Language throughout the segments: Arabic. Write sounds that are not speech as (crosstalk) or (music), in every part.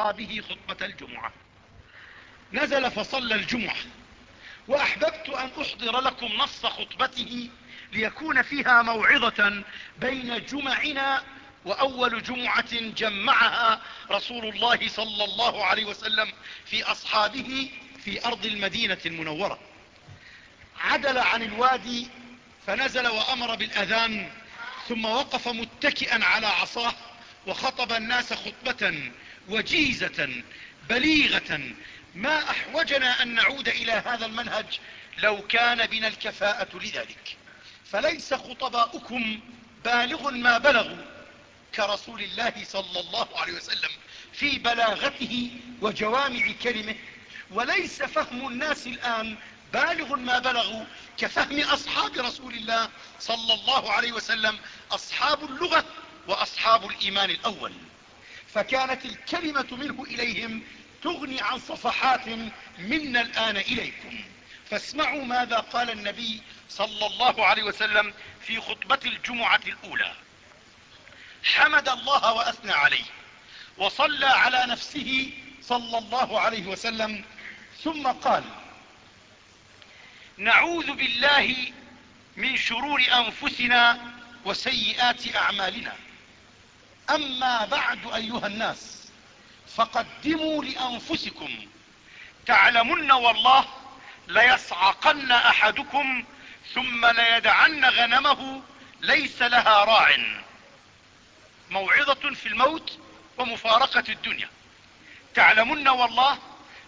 أصحابه خطبة الجمعة. نزل فصلى الجمعة. وأحببت أن أحضر لكم نص خطبته ليكون فيها موعظة بين جمعنا وأول جمعة جمعها رسول الله صلى الله عليه وسلم في أصحابه في أرض المدينة المنورة. عدل عن الوادي فنزل وأمر بالأذان ثم وقف متكئا على عصاه وخطب الناس خطبة وجيزة بليغة. ما أحوجنا أن نعود إلى هذا المنهج لو كان بنا الكفاءة لذلك. فليس خطباؤكم بالغ ما بلغوا كرسول الله صلى الله عليه وسلم في بلاغته وجوامع كلمه. وليس فهم الناس الآن بالغ ما بلغوا كفهم أصحاب رسول الله صلى الله عليه وسلم أصحاب اللغة وأصحاب الإيمان الأول. فكانت الكلمة منه إليهم تغني عن صفحات منا الآن إليكم. فاسمعوا ماذا قال النبي صلى الله عليه وسلم في خطبة الجمعة الأولى. حمد الله وأثنى عليه وصلى على نفسه صلى الله عليه وسلم ثم قال نعوذ بالله من شرور أنفسنا وسيئات أعمالنا. أما بعد أيها الناس فقدموا لأنفسكم. تعلمن والله ليصعقن أحدكم ثم ليدعن غنمه ليس لها راع. موعظة في الموت ومفارقة الدنيا. تعلمن والله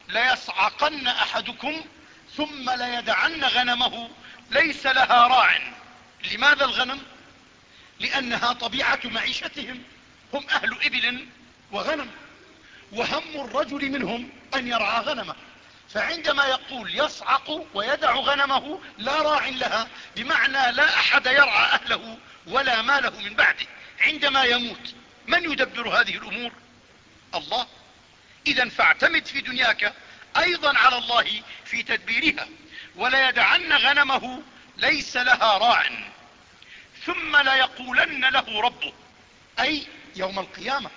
ليصعقن أحدكم ثم ليدعن غنمه ليس لها راع. لماذا الغنم؟ لأنها طبيعة معيشتهم. هم أهل إبل وغنم وهم الرجل منهم أن يرعى غنمه. فعندما يقول يصعق ويدع غنمه لا راع لها بمعنى لا أحد يرعى أهله ولا ماله من بعده. عندما يموت من يدبر هذه الأمور؟ الله. إذا فاعتمد في دنياك أيضا على الله في تدبيرها وليدعن غنمه ليس لها راع. ثم ليقولن له ربه أي يوم القيامة.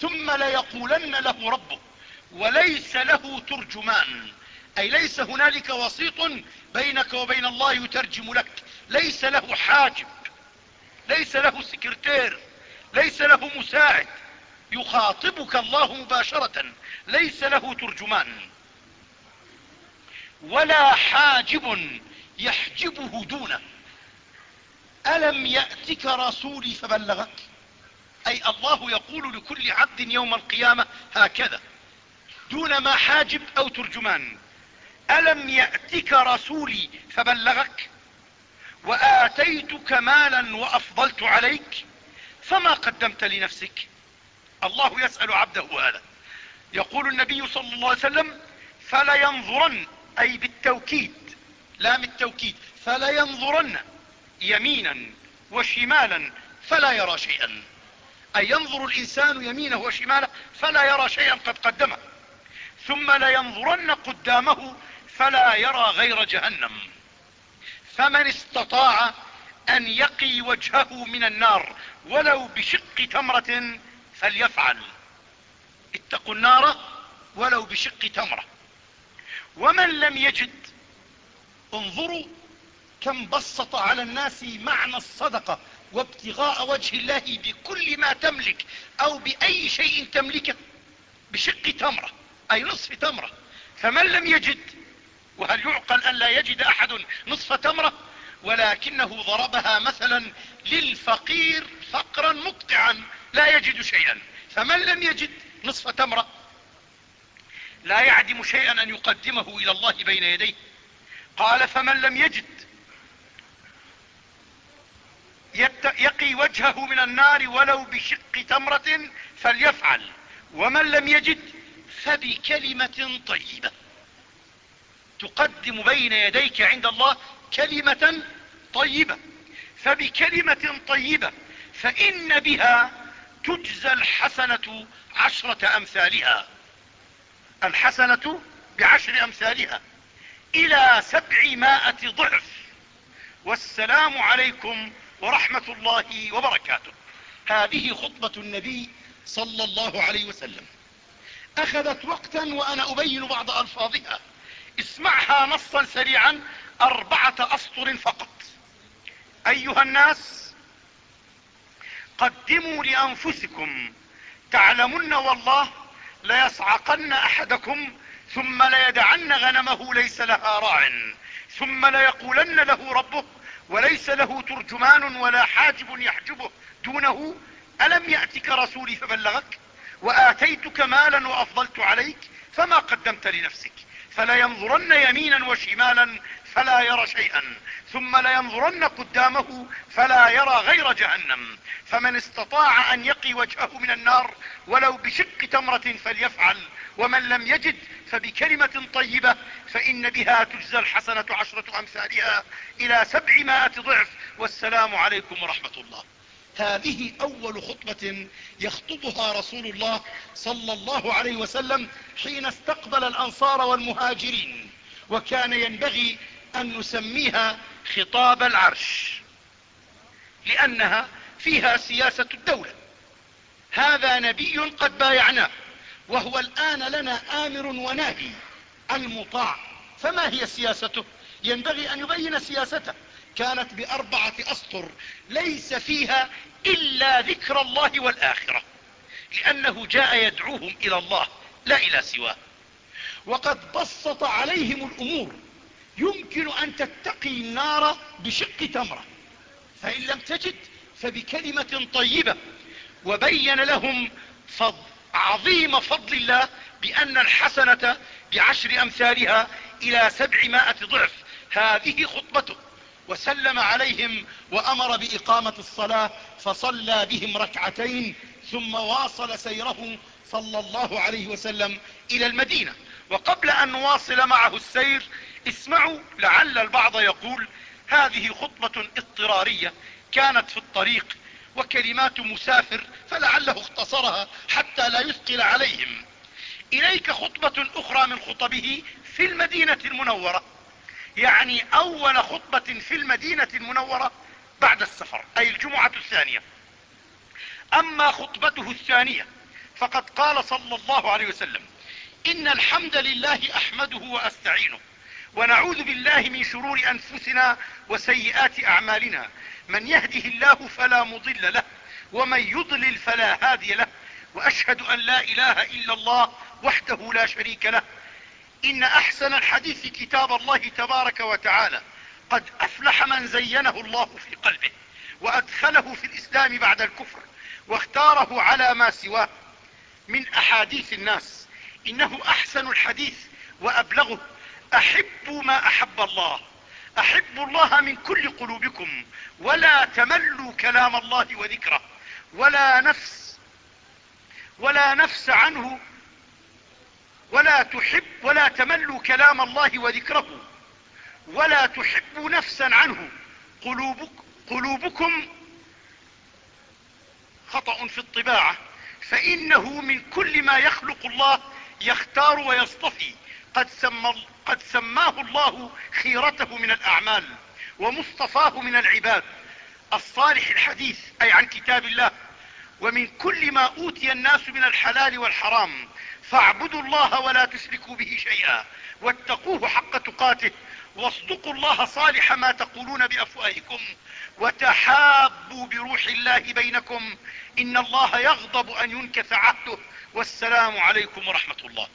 ثم ليقولن له ربه وليس له ترجمان. أي ليس هنالك وسيط بينك وبين الله يترجم لك. ليس له حاجب ليس له سكرتير ليس له مساعد يخاطبك الله مباشرة. ليس له ترجمان. ولا حاجب يحجبه دونه. ألم يأتك رسولي فبلغك؟ أي الله يقول لكل عبد يوم القيامة هكذا. دون ما حاجب أو ترجمان. ألم يأتك رسولي فبلغك؟ وآتيتك مالا وأفضلت عليك؟ فما قدمت لنفسك؟ الله يسأل عبده هذا. يقول النبي صلى الله عليه وسلم فلينظرن أي بالتوكيد لام التوكيد فلينظرن يمينا وشمالا فلا يرى شيئا. أي ينظر الإنسان يمينه وشماله فلا يرى شيئا قد قدمه. ثم لينظرن قدامه فلا يرى غير جهنم. فمن استطاع أن يقي وجهه من النار ولو بشق تمرة فليفعل. اتقوا النار ولو بشق تمرة. ومن لم يجد انظروا كم بسط على الناس معنى الصدقة. وابتغاء وجه الله بكل ما تملك أو بأي شيء تملكه بشق تمرة أي نصف تمرة. فمن لم يجد وهل يعقل أن لا يجد أحد نصف تمرة؟ ولكنه ضربها مثلا للفقير فقرا مقطعا لا يجد شيئا. فمن لم يجد نصف تمرة؟ لا يعدم شيئا أن يقدمه إلى الله بين يديه. قال فمن لم يجد يقي وجهه من النار ولو بشق تمرة فليفعل. ومن لم يجد فبكلمة طيبة. تقدم بين يديك عند الله كلمة طيبة. فبكلمة طيبة فإن بها تجزى الحسنة عشرة أمثالها. الحسنة بعشر أمثالها. إلى سبعمائة ضعف. والسلام عليكم ورحمة الله وبركاته. هذه خطبة النبي صلى الله عليه وسلم. أخذت وقتا وأنا أبين بعض ألفاظها. اسمعها نصا سريعا أربعة أسطر فقط. أيها الناس قدموا لأنفسكم. تعلمن والله ليصعقن أحدكم ثم ليدعن غنمه ليس لها راع ثم ليقولن له ربه. وليس له ترجمان ولا حاجب يحجبه. دونه ألم يأتك رسولي فبلغك؟ وآتيتك مالا وأفضلت عليك فما قدمت لنفسك؟ فلينظرن يمينا وشمالا فلا يرى شيئا ثم لينظرن قدامه فلا يرى غير جهنم. فمن استطاع أن يقي وجهه من النار ولو بشق تمرة فليفعل ومن لم يجد فبكلمة طيبة فإن بها تجزى الحسنة عشرة أمثالها إلى سبعمائة ضعف. والسلام عليكم ورحمة الله. هذه أول خطبة يخطبها رسول الله صلى الله عليه وسلم حين استقبل الأنصار والمهاجرين وكان ينبغي أن نسميها خطاب العرش لأنها فيها سياسة الدولة. هذا نبي قد بايعناه وهو الآن لنا آمر وناهي المطاع. فما هي سياسته؟ ينبغي أن يبين سياسته. كانت بأربعة أسطر ليس فيها إلا ذكر الله والآخرة لأنه جاء يدعوهم إلى الله لا إلى سواه. وقد بسط عليهم الأمور يمكن أن تتقي النار بشق تمرة. فإن لم تجد فبكلمة طيبة وبين لهم فضل عظيم فضل الله بأن الحسنة بعشر أمثالها إلى سبعمائة ضعف. هذه خطبته. وسلم عليهم وأمر بإقامة الصلاة فصلى بهم ركعتين ثم واصل سيره صلى الله عليه وسلم إلى المدينة. وقبل أن نواصل معه السير اسمعوا لعل البعض يقول هذه خطبة اضطرارية كانت في الطريق وكلمات مسافر فلعله اختصرها حتى لا يثقل عليهم. إليك خطبة أخرى من خطبه في المدينة المنورة. يعني أول خطبة في المدينة المنورة بعد السفر أي الجمعة الثانية. أما خطبته الثانية فقد قال صلى الله عليه وسلم إن الحمد لله أحمده وأستعينه. ونعوذ بالله من شرور أنفسنا وسيئات أعمالنا. من يهده الله فلا مضل له ومن يضلل فلا هادي له. وأشهد أن لا إله إلا الله وحده لا شريك له. إن أحسن الحديث كتاب الله تبارك وتعالى. قد أفلح من زينه الله في قلبه وأدخله في الإسلام بعد الكفر واختاره على ما سواه. من أحاديث الناس إنه أحسن الحديث وأبلغه. أحبوا ما أحب الله. أحبوا الله من كل قلوبكم. ولا تملوا كلام الله وذكره. ولا نفس ولا نفس عنه. ولا تحب ولا تملوا كلام الله وذكره. ولا تحبوا نفسا عنه. قلوبك قلوبكم خطأ في الطباعة. فإنه من كل ما يخلق الله يختار ويصطفي. قد, سمى قد سماه الله خيرته من الأعمال ومصطفاه من العباد. الصالح الحديث أي عن كتاب الله ومن كل ما أوتي الناس من الحلال والحرام فاعبدوا الله ولا تشركوا به شيئا واتقوه حق تقاته واصدقوا الله صالح ما تقولون بأفواهكم وتحابوا بروح الله بينكم. إن الله يغضب أن ينكث عهده والسلام عليكم ورحمة الله.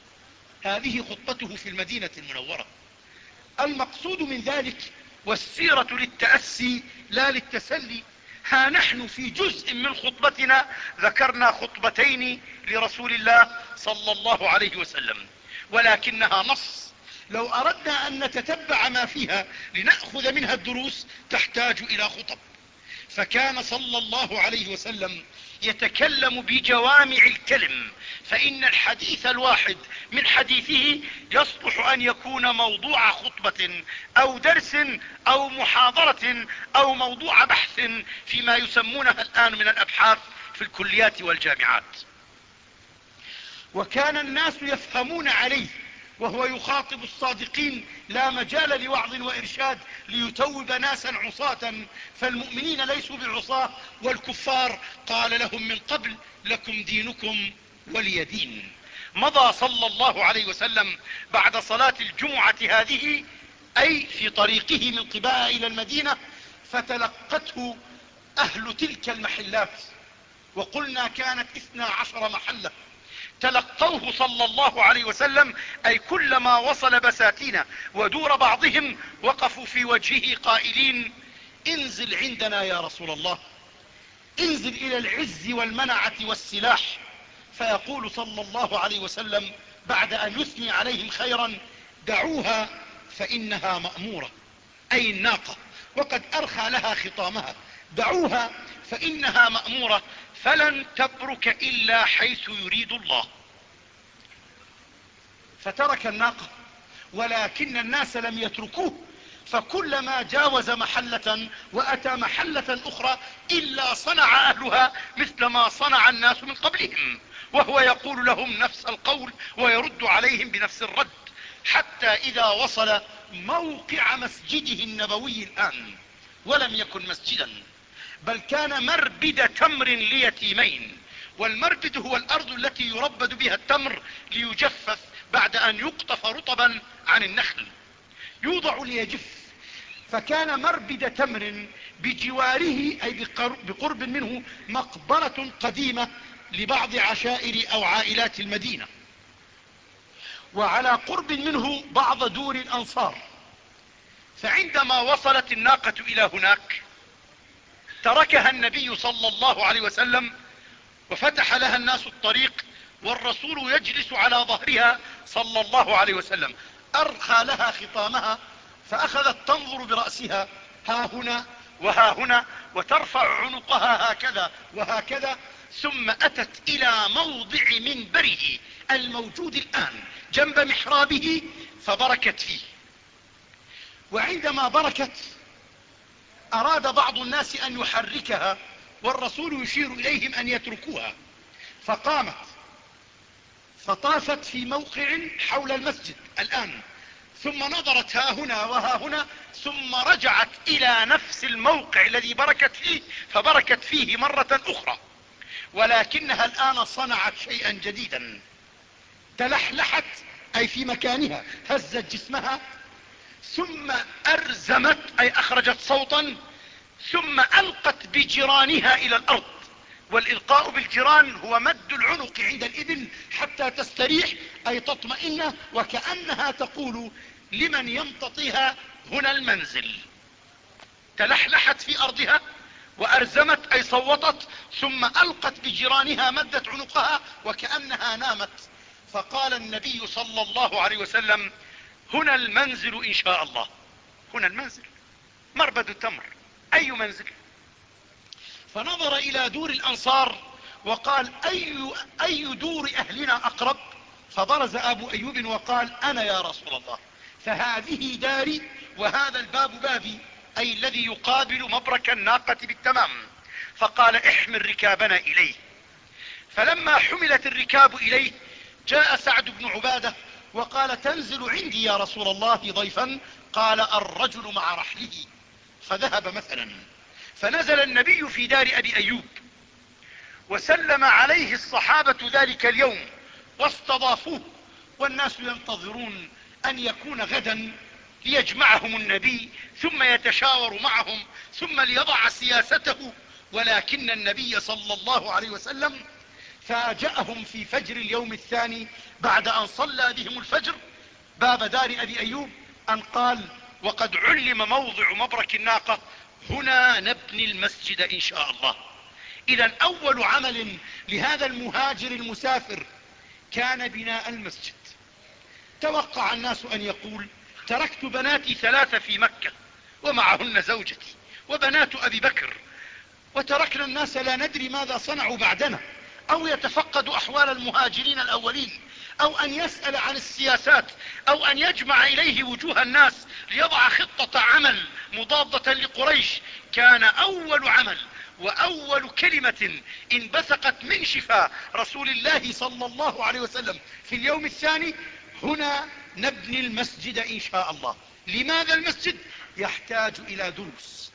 هذه خطبته في المدينة المنورة. المقصود من ذلك والسيرة للتأسي لا للتسلي. ها نحن في جزء من خطبتنا ذكرنا خطبتين لرسول الله صلى الله عليه وسلم. ولكنها نص. لو أردنا أن نتتبع ما فيها لنأخذ منها الدروس تحتاج إلى خطب. فكان صلى الله عليه وسلم يتكلم بجوامع الكلم فإن الحديث الواحد من حديثه يصلح أن يكون موضوع خطبة أو درس أو محاضرة أو موضوع بحث فيما يسمونها الآن من الأبحاث في الكليات والجامعات. وكان الناس يفهمون عليه وهو يخاطب الصادقين لا مجال لوعظ وإرشاد ليتوب ناسا عصاة فالمؤمنين ليسوا بالعصاة والكفار قال لهم من قبل لكم دينكم ولي دين. مضى صلى الله عليه وسلم بعد صلاة الجمعة هذه أي في طريقه من قباء إلى المدينة فتلقته أهل تلك المحلات وقلنا كانت اثنا عشر محلة. تلقوه صلى الله عليه وسلم أي كلما وصل بساتين ودور بعضهم وقفوا في وجهه قائلين انزل عندنا يا رسول الله انزل إلى العز والمنعة والسلاح. فيقول صلى الله عليه وسلم بعد أن يثني عليهم خيرا دعوها فإنها مأمورة أي الناقة وقد أرخى لها خطامها دعوها فإنها مأمورة. فلن تبرك إلا حيث يريد الله. فترك الناقة ولكن الناس لم يتركوه فكلما جاوز محلة وأتى محلة أخرى إلا صنع أهلها مثل ما صنع الناس من قبلهم. وهو يقول لهم نفس القول ويرد عليهم بنفس الرد حتى إذا وصل موقع مسجده النبوي الآن ولم يكن مسجدا. بل كان مربد تمر ليتيمين والمربد هو الأرض التي يربد بها التمر ليجفف بعد أن يقطف رطبا عن النخل. يوضع ليجف. فكان مربد تمر بجواره أي بقرب منه مقبرة قديمة لبعض عشائر أو عائلات المدينة. وعلى قرب منه بعض دور الأنصار. فعندما وصلت الناقة إلى هناك تركها النبي صلى الله عليه وسلم وفتح لها الناس الطريق والرسول يجلس على ظهرها صلى الله عليه وسلم. أرخى لها خطامها فأخذت تنظر برأسها ها هنا وها هنا وترفع عنقها هكذا وهكذا ثم أتت إلى موضع منبره الموجود الآن جنب محرابه فبركت فيه. وعندما بركت أراد بعض الناس أن يحركها والرسول يشير إليهم أن يتركوها. فقامت فطافت في موقع حول المسجد الآن ثم نظرت ها هنا وها هنا ثم رجعت إلى نفس الموقع الذي بركت فيه فبركت فيه مرة أخرى. ولكنها الآن صنعت شيئا جديدا. تلحلحت أي في مكانها هزت جسمها ثم أرزمت أي أخرجت صوتا ثم ألقت بجرانها إلى الأرض. والإلقاء بالجيران هو مد العنق عند الإبل حتى تستريح أي تطمئن وكأنها تقول لمن يمتطيها هنا المنزل. تلحلحت في أرضها وأرزمت أي صوتت ثم ألقت بجيرانها مدت عنقها وكأنها نامت. فقال النبي صلى الله عليه وسلم هنا المنزل إن شاء الله. هنا المنزل. مربد التمر. أي منزل؟ فنظر إلى دور الأنصار وقال أي, أي دور أهلنا أقرب؟ فبرز أبو أيوب وقال أنا يا رسول الله. فهذه داري وهذا الباب بابي أي الذي يقابل مبرك الناقة بالتمام. فقال احمل ركابنا إليه. فلما حملت الركاب إليه جاء سعد بن عبادة وقال تنزل عندي يا رسول الله ضيفا قال الرجل مع رحله. فذهب مثلا. فنزل النبي في دار أبي أيوب. وسلم عليه الصحابة ذلك اليوم واستضافوه. والناس ينتظرون أن يكون غدا ليجمعهم النبي ثم يتشاور معهم ثم ليضع سياسته. ولكن النبي صلى الله عليه وسلم فاجأهم في فجر اليوم الثاني بعد أن صلى بهم الفجر باب دار أبي أيوب أن قال وقد علم موضع مبرك الناقة هنا نبني المسجد إن شاء الله. إذا أول عمل لهذا المهاجر المسافر كان بناء المسجد. توقع الناس أن يقول تركت بناتي ثلاثة في مكة ومعهن زوجتي وبنات أبي بكر وتركنا الناس لا ندري ماذا صنعوا بعدنا أو يتفقد أحوال المهاجرين الأولين أو أن يسأل عن السياسات أو أن يجمع إليه وجوه الناس ليضع خطة عمل مضادة لقريش. كان أول عمل وأول كلمة انبثقت من شفاء رسول الله صلى الله عليه وسلم في اليوم الثاني هنا نبني المسجد إن شاء الله. لماذا المسجد؟ يحتاج إلى دروس.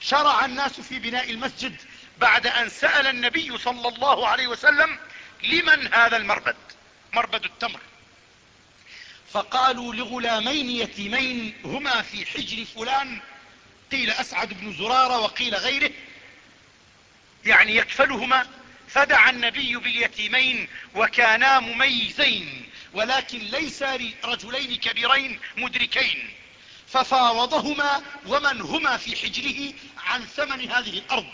شرع الناس في بناء المسجد بعد أن سأل النبي صلى الله عليه وسلم لمن هذا المربد؟ مربد التمر. فقالوا لغلامين يتيمين هما في حجر فلان قيل أسعد بن زرارة وقيل غيره. يعني يكفلهما. فدعا النبي باليتيمين وكانا مميزين ولكن ليس رجلين كبيرين مدركين. ففاوضهما ومن هما في حجره عن ثمن هذه الأرض.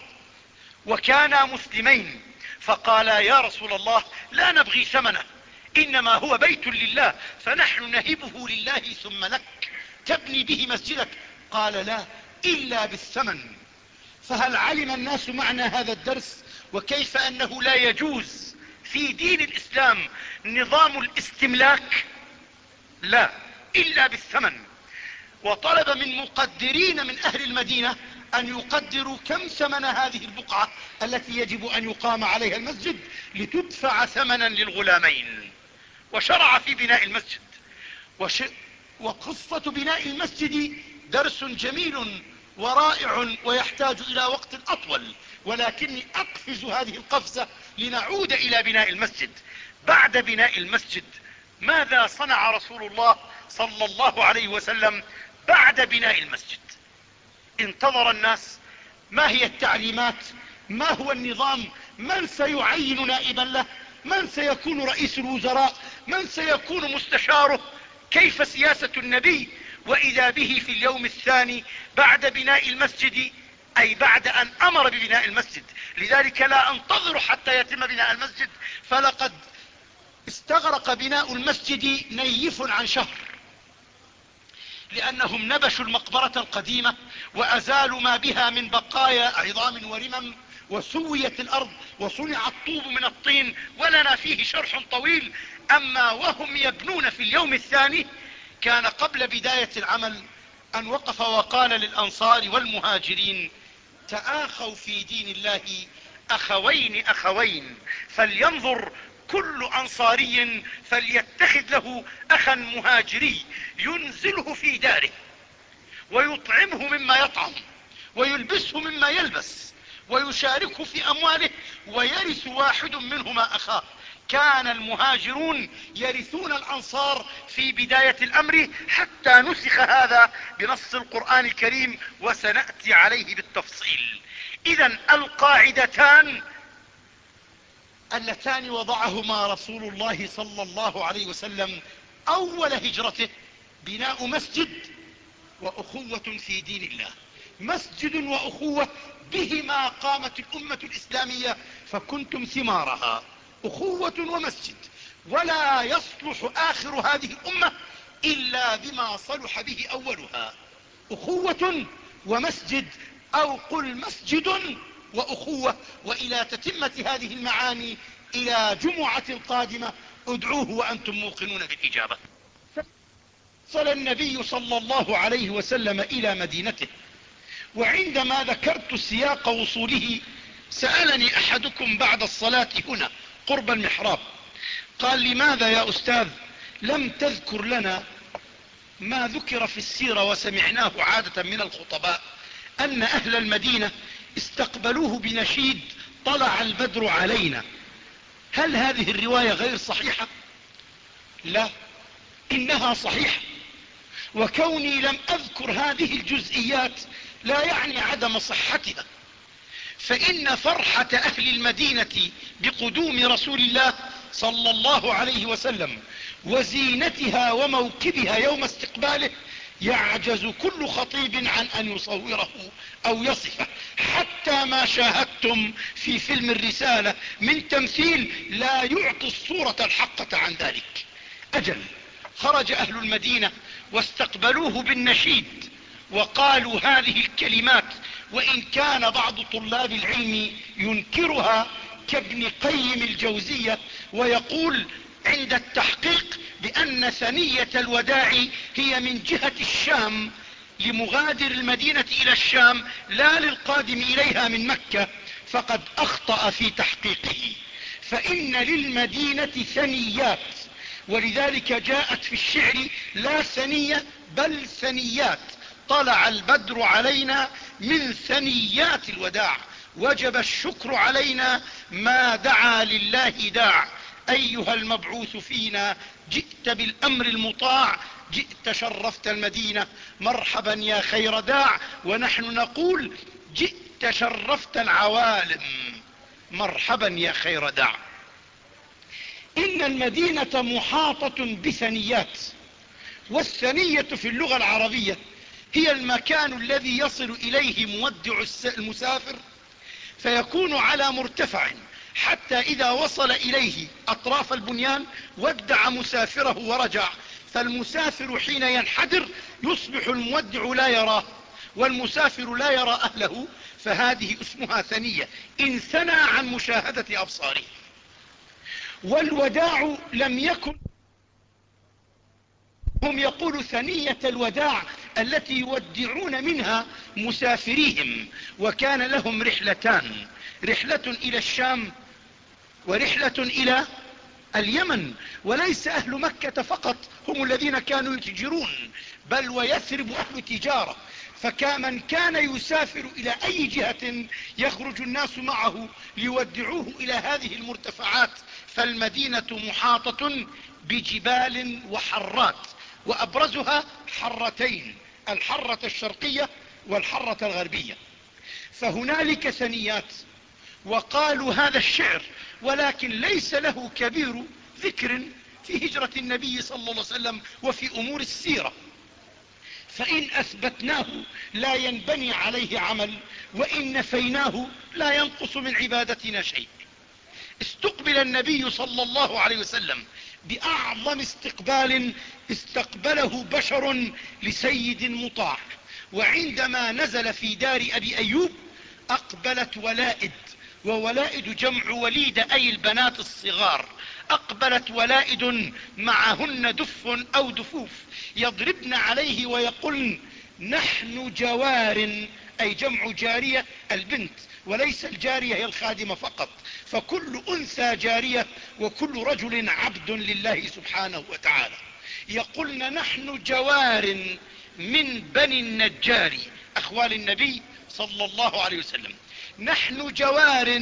وكانا مسلمين. فقالا يا رسول الله لا نبغي ثمنه. إنما هو بيت لله فنحن نهبه لله ثم لك. تبني به مسجدك. قال لا إلا بالثمن. فهل علم الناس معنى هذا الدرس؟ وكيف أنه لا يجوز في دين الإسلام نظام الاستملاك؟ لا إلا بالثمن. وطلب من مقدرين من أهل المدينة أن يقدروا كم ثمن هذه البقعة التي يجب أن يقام عليها المسجد لتدفع ثمنا للغلامين. وشرع في بناء المسجد. وش وقصة بناء المسجد درس جميل ورائع ويحتاج إلى وقت أطول ولكني أقفز هذه القفزة لنعود إلى بناء المسجد. بعد بناء المسجد ماذا صنع رسول الله صلى الله عليه وسلم بعد بناء المسجد؟ انتظر الناس. ما هي التعليمات؟ ما هو النظام؟ من سيعين نائبا له؟ من سيكون رئيس الوزراء؟ من سيكون مستشاره كيف سياسة النبي وإذا به في اليوم الثاني بعد بناء المسجد أي بعد أن أمر ببناء المسجد. لذلك لا أنتظر حتى يتم بناء المسجد فلقد استغرق بناء المسجد نيف عن شهر. لأنهم نبشوا المقبرة القديمة وأزالوا ما بها من بقايا عظام ورمم وسويت الأرض وصنع الطوب من الطين ولنا فيه شرح طويل. أما وهم يبنون في اليوم الثاني كان قبل بداية العمل أن وقف وقال للأنصار والمهاجرين تآخوا في دين الله أخوين أخوين فلينظر كل أنصاري فليتخذ له أخا مهاجري ينزله في داره ويطعمه مما يطعم ويلبسه مما يلبس ويشاركه في أمواله ويرث واحد منهما أخاه. كان المهاجرون يرثون الأنصار في بداية الأمر حتى نسخ هذا بنص القرآن الكريم وسنأتي عليه بالتفصيل. إذا القاعدتان اللتان وضعهما رسول الله صلى الله عليه وسلم أول هجرته بناء مسجد وأخوة في دين الله. مسجد وأخوة بهما قامت الأمة الإسلامية فكنتم ثمارها أخوة ومسجد. ولا يصلح آخر هذه الأمة إلا بما صلح به أولها. أخوة ومسجد أو قل مسجد وأخوة. وإلى تتمة هذه المعاني إلى جمعة قادمة ادعوه وأنتم موقنون بالإجابة. صل النبي صلى الله عليه وسلم إلى مدينته. وعندما ذكرت سياق وصوله سألني أحدكم بعد الصلاة هنا قرب المحراب. قال لماذا يا أستاذ لم تذكر لنا ما ذكر في السيرة وسمعناه عادة من الخطباء أن أهل المدينة استقبلوه بنشيد طلع البدر علينا؟ هل هذه الرواية غير صحيحة؟ لا إنها صحيحة. وكوني لم أذكر هذه الجزئيات لا يعني عدم صحتها. فإن فرحة أهل المدينة بقدوم رسول الله صلى الله عليه وسلم وزينتها وموكبها يوم استقباله يعجز كل خطيب عن أن يصوره أو يصفه. حتى ما شاهدتم في فيلم الرسالة من تمثيل لا يعطي الصورة الحقة عن ذلك. أجل خرج أهل المدينة واستقبلوه بالنشيد. وقالوا هذه الكلمات وإن كان بعض طلاب العلم ينكرها كابن قيم الجوزية ويقول عند التحقيق بأن ثنية الوداع هي من جهة الشام لمغادر المدينة إلى الشام لا للقادم إليها من مكة فقد أخطأ في تحقيقه. فإن للمدينة ثنيات ولذلك جاءت في الشعر لا ثنية بل ثنيات. طلع البدر علينا من ثنيات الوداع. وجب الشكر علينا ما دعا لله داع. أيها المبعوث فينا جئت بالأمر المطاع جئت شرفت المدينة. مرحبا يا خير داع. ونحن نقول جئت شرفت العوالم. مرحبا يا خير داع. إن المدينة محاطة بثنيات والثنية في اللغة العربية هي المكان الذي يصل إليه مودع المسافر فيكون على مرتفع حتى إذا وصل إليه أطراف البنيان ودع مسافره ورجع. فالمسافر حين ينحدر يصبح المودع لا يراه والمسافر لا يرى أهله فهذه اسمها ثنية. إن ثنى عن مشاهدة أبصاره. والوداع لم يكن هم يقولوا ثنية الوداع التي يودعون منها مسافريهم وكان لهم رحلتان رحلة إلى الشام ورحلة إلى اليمن وليس أهل مكة فقط هم الذين كانوا يتجرون بل ويثرب أهل تجارة. فكمن كان يسافر إلى أي جهة يخرج الناس معه ليودعوه إلى هذه المرتفعات فالمدينة محاطة بجبال وحرات. وأبرزها حرتين الحرة الشرقية والحرة الغربية. فهنالك ثنيات وقالوا هذا الشعر ولكن ليس له كبير ذكر في هجرة النبي صلى الله عليه وسلم وفي أمور السيرة. فإن أثبتناه لا ينبني عليه عمل وإن نفيناه لا ينقص من عبادتنا شيء. استقبل النبي صلى الله عليه وسلم بأعظم استقبال استقبله بشر لسيد مطاع. وعندما نزل في دار أبي أيوب أقبلت ولائد وولائد جمع وليد أي البنات الصغار. أقبلت ولائد معهن دف أو دفوف. يضربن عليه ويقولن نحن جوار أي جمع جارية البنت. وليس الجارية هي الخادمة فقط فكل أنثى جارية وكل رجل عبد لله سبحانه وتعالى. يقولن نحن جوار من بني النجار أخوال النبي صلى الله عليه وسلم. نحن جوار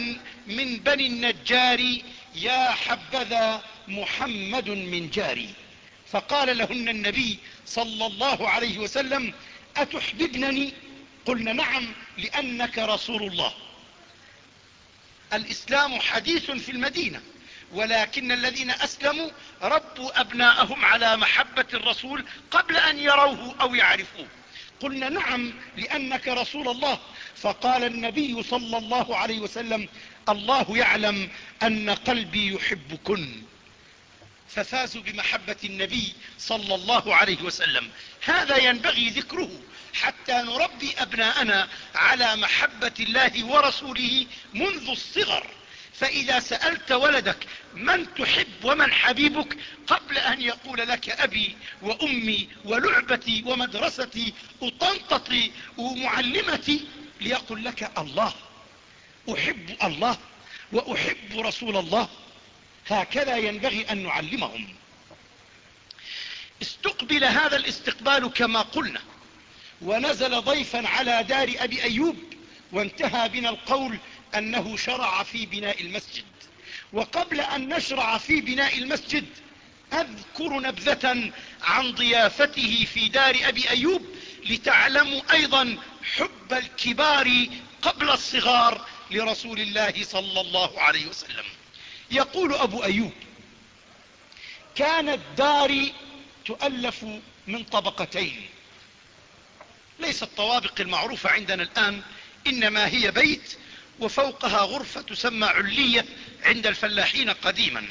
من بني النجار يا حبذا محمد من جاري. فقال لهن النبي صلى الله عليه وسلم أتحببنني؟ قلن نعم لأنك رسول الله. الإسلام حديث في المدينة ولكن الذين أسلموا ربوا أبناءهم على محبة الرسول قبل أن يروه أو يعرفوه. قلنا نعم لأنك رسول الله. فقال النبي صلى الله عليه وسلم الله يعلم أن قلبي يحبكن. ففازوا بمحبة النبي صلى الله عليه وسلم. هذا ينبغي ذكره حتى نربي أبناءنا على محبة الله ورسوله منذ الصغر. فإذا سألت ولدك من تحب ومن حبيبك قبل أن يقول لك أبي وأمي ولعبتي ومدرستي وطنطتي ومعلمتي ليقل لك الله. أحب الله وأحب رسول الله. هكذا ينبغي أن نعلمهم. استقبل هذا الاستقبال كما قلنا. ونزل ضيفا على دار أبي أيوب وانتهى بنا القول أنه شرع في بناء المسجد. وقبل أن نشرع في بناء المسجد أذكر نبذة عن ضيافته في دار أبي أيوب لتعلموا أيضا حب الكبار قبل الصغار لرسول الله صلى الله عليه وسلم. يقول أبو أيوب كانت داري تؤلف من طبقتين. ليست الطوابق المعروفة عندنا الآن إنما هي بيت وفوقها غرفة تسمى علية عند الفلاحين قديما.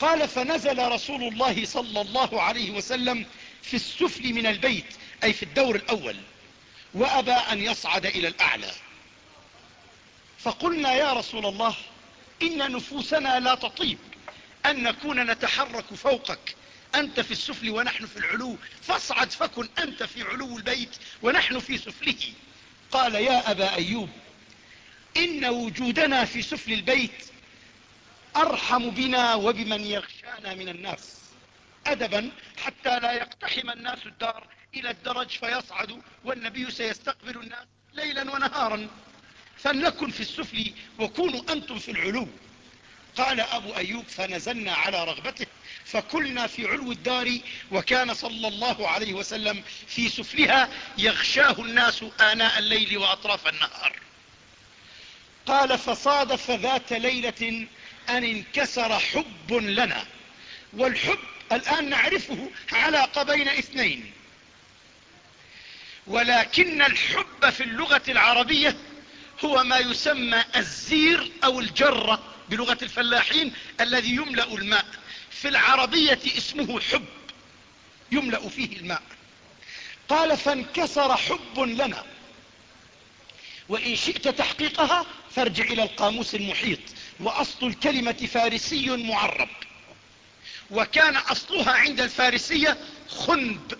قال فنزل رسول الله صلى الله عليه وسلم في السفل من البيت أي في الدور الأول وأبى أن يصعد إلى الأعلى. فقلنا يا رسول الله إن نفوسنا لا تطيب أن نكون نتحرك فوقك أنت في السفل ونحن في العلو. فاصعد فكن أنت في علو البيت ونحن في سفله. قال يا أبا أيوب إن وجودنا في سفل البيت أرحم بنا وبمن يغشانا من الناس. أدبا حتى لا يقتحم الناس الدار إلى الدرج فيصعدوا والنبي سيستقبل الناس ليلا ونهارا. فلنكن في السفل وكونوا أنتم في العلو. قال أبو أيوب فنزلنا على رغبته. فكلنا في علو الدار وكان صلى الله عليه وسلم في سفلها يغشاه الناس آناء الليل وأطراف النهار. قال فصادف ذات ليلة أن انكسر حب لنا. والحب الآن نعرفه علاقة بين اثنين. ولكن الحب في اللغة العربية هو ما يسمى الزير أو الجرة بلغة الفلاحين الذي يملأ الماء. في العربية اسمه حب يملأ فيه الماء. قال فانكسر حب لنا. وإن شئت تحقيقها فارجع إلى القاموس المحيط. وأصل الكلمة فارسي معرب. وكان أصلها عند الفارسية خنب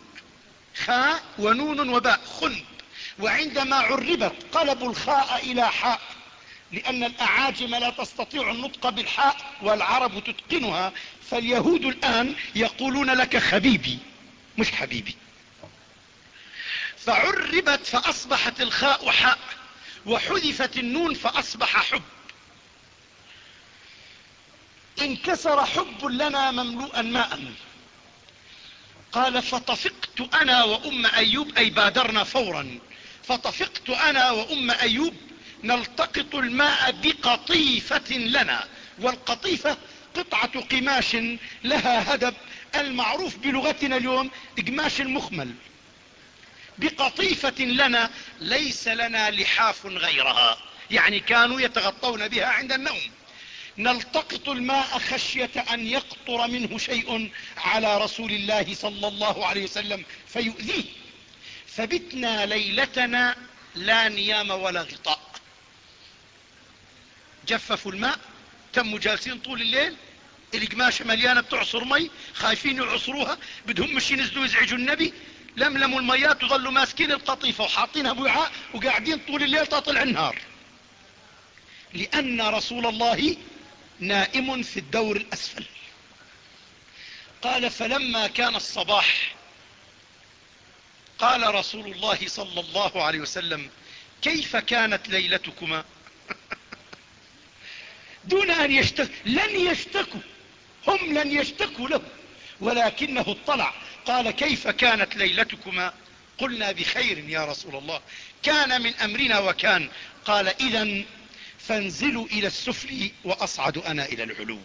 خاء ونون وباء خنب. وعندما عربت قلبوا الخاء إلى حاء. لأن الأعاجم لا تستطيع النطق بالحاء والعرب تتقنها فاليهود الآن يقولون لك خبيبي مش حبيبي. فعربت فأصبحت الخاء حاء وحذفت النون فأصبح حب. انكسر حب لنا مملوءا ماء. قال فطفقت أنا وأم أيوب أي بادرنا فورا. فطفقت أنا وأم أيوب نلتقط الماء بقطيفة لنا والقطيفة قطعة قماش لها هدب المعروف بلغتنا اليوم قماش المخمل. بقطيفة لنا ليس لنا لحاف غيرها يعني كانوا يتغطون بها عند النوم. نلتقط الماء خشية أن يقطر منه شيء على رسول الله صلى الله عليه وسلم فيؤذيه. فبتنا ليلتنا لا نيام ولا غطاء. جففوا الماء تموا جالسين طول الليل القماشة مليانة بتعصر مي خايفين يعصروها بدهم مش ينزلوا يزعجوا النبي. لملموا الميات وظلوا ماسكين القطيفة وحاطينها بوعاء وقاعدين طول الليل تطلع النهار. لأن رسول الله نائم في الدور الأسفل. قال فلما كان الصباح قال رسول الله صلى الله عليه وسلم كيف كانت ليلتكما؟ دون أن يشتكوا. لن يشتكوا. هم لن يشتكوا له. ولكنه اطلع. قال كيف كانت ليلتكما؟ قلنا بخير يا رسول الله. كان من أمرنا وكان. قال إذا فانزلوا إلى السفل وأصعد أنا إلى العلو.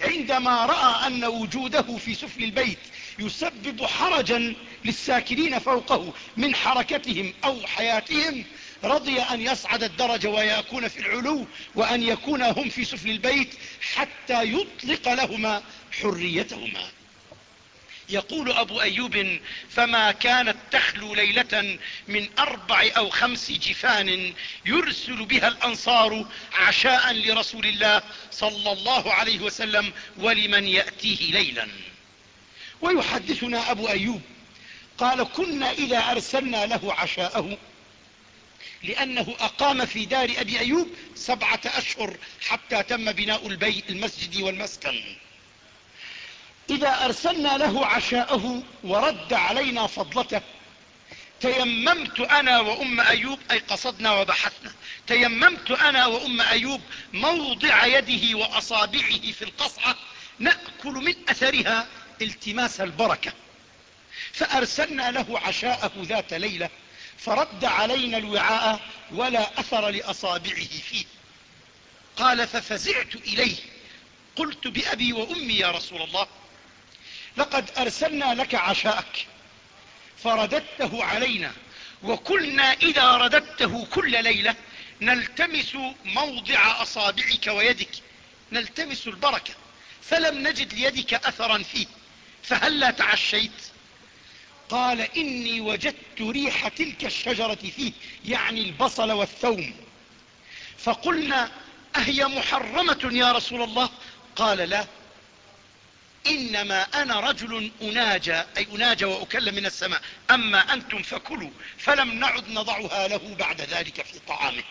عندما رأى أن وجوده في سفل البيت يسبب حرجا للساكنين فوقه من حركتهم أو حياتهم رضي أن يصعد الدرج ويكون في العلو وأن يكون هم في سفل البيت حتى يطلق لهما حريتهما. يقول أبو أيوب فما كانت تخلو ليلة من أربع أو خمس جفان يرسل بها الأنصار عشاء لرسول الله صلى الله عليه وسلم ولمن يأتيه ليلا. ويحدثنا أبو أيوب قال كنا إذا أرسلنا له عشاءه لأنه أقام في دار أبي أيوب سبعة أشهر حتى تم بناء البيت المسجد والمسكن. إذا أرسلنا له عشاءه ورد علينا فضلته تيممت أنا وأم أيوب أي قصدنا وبحثنا تيممت أنا وأم أيوب موضع يده وأصابعه في القصعة نأكل من أثرها التماس البركة. فأرسلنا له عشاءه ذات ليلة فرد علينا الوعاء ولا أثر لأصابعه فيه. قال ففزعت إليه. قلت بأبي وأمي يا رسول الله لقد أرسلنا لك عشاءك فرددته علينا وكلنا إذا رددته كل ليلة نلتمس موضع أصابعك ويدك نلتمس البركة فلم نجد ليدك أثرا فيه فهلا تعشيت؟ قال إني وجدت ريح تلك الشجرة فيه يعني البصل والثوم. فقلنا أهي محرمة يا رسول الله؟ قال لا. إنما أنا رجل أناجى أي أناجى وأكلم من السماء. أما أنتم فكلوا فلم نعد نضعها له بعد ذلك في طعامه.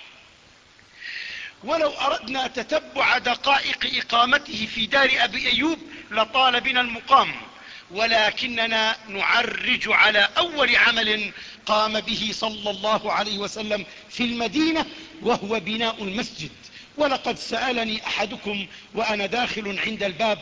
ولو أردنا تتبع دقائق إقامته في دار أبي أيوب لطال بنا المقام. ولكننا نعرج على أول عمل قام به صلى الله عليه وسلم في المدينة وهو بناء المسجد. ولقد سألني أحدكم وأنا داخل عند الباب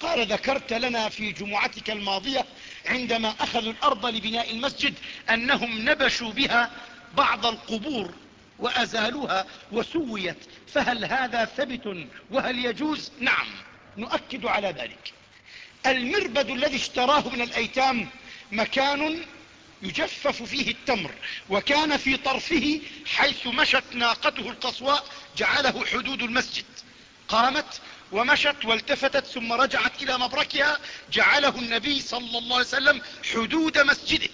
قال ذكرت لنا في جمعتك الماضية عندما أخذوا الأرض لبناء المسجد أنهم نبشوا بها بعض القبور وأزالوها وسويت فهل هذا ثبت وهل يجوز؟ نعم نؤكد على ذلك. المربد الذي اشتراه من الأيتام مكان يجفف فيه التمر وكان في طرفه حيث مشت ناقته القصواء جعله حدود المسجد. قامت ومشت والتفتت ثم رجعت إلى مبركها جعله النبي صلى الله عليه وسلم حدود مسجده.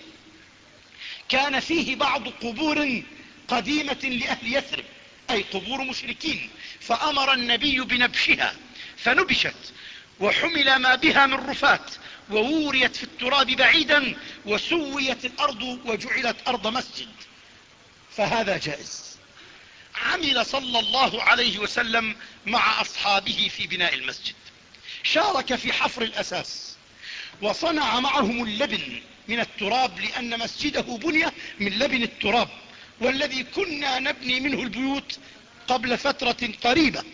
كان فيه بعض قبور قديمة لأهل يثرب أي قبور مشركين فأمر النبي بنبشها فنبشت وحمل ما بها من رفات ووريت في التراب بعيدا وسويت الأرض وجعلت أرض مسجد. فهذا جائز. عمل صلى الله عليه وسلم مع أصحابه في بناء المسجد. شارك في حفر الأساس وصنع معهم اللبن من التراب لأن مسجده بني من لبن التراب والذي كنا نبني منه البيوت قبل فترة قريبة.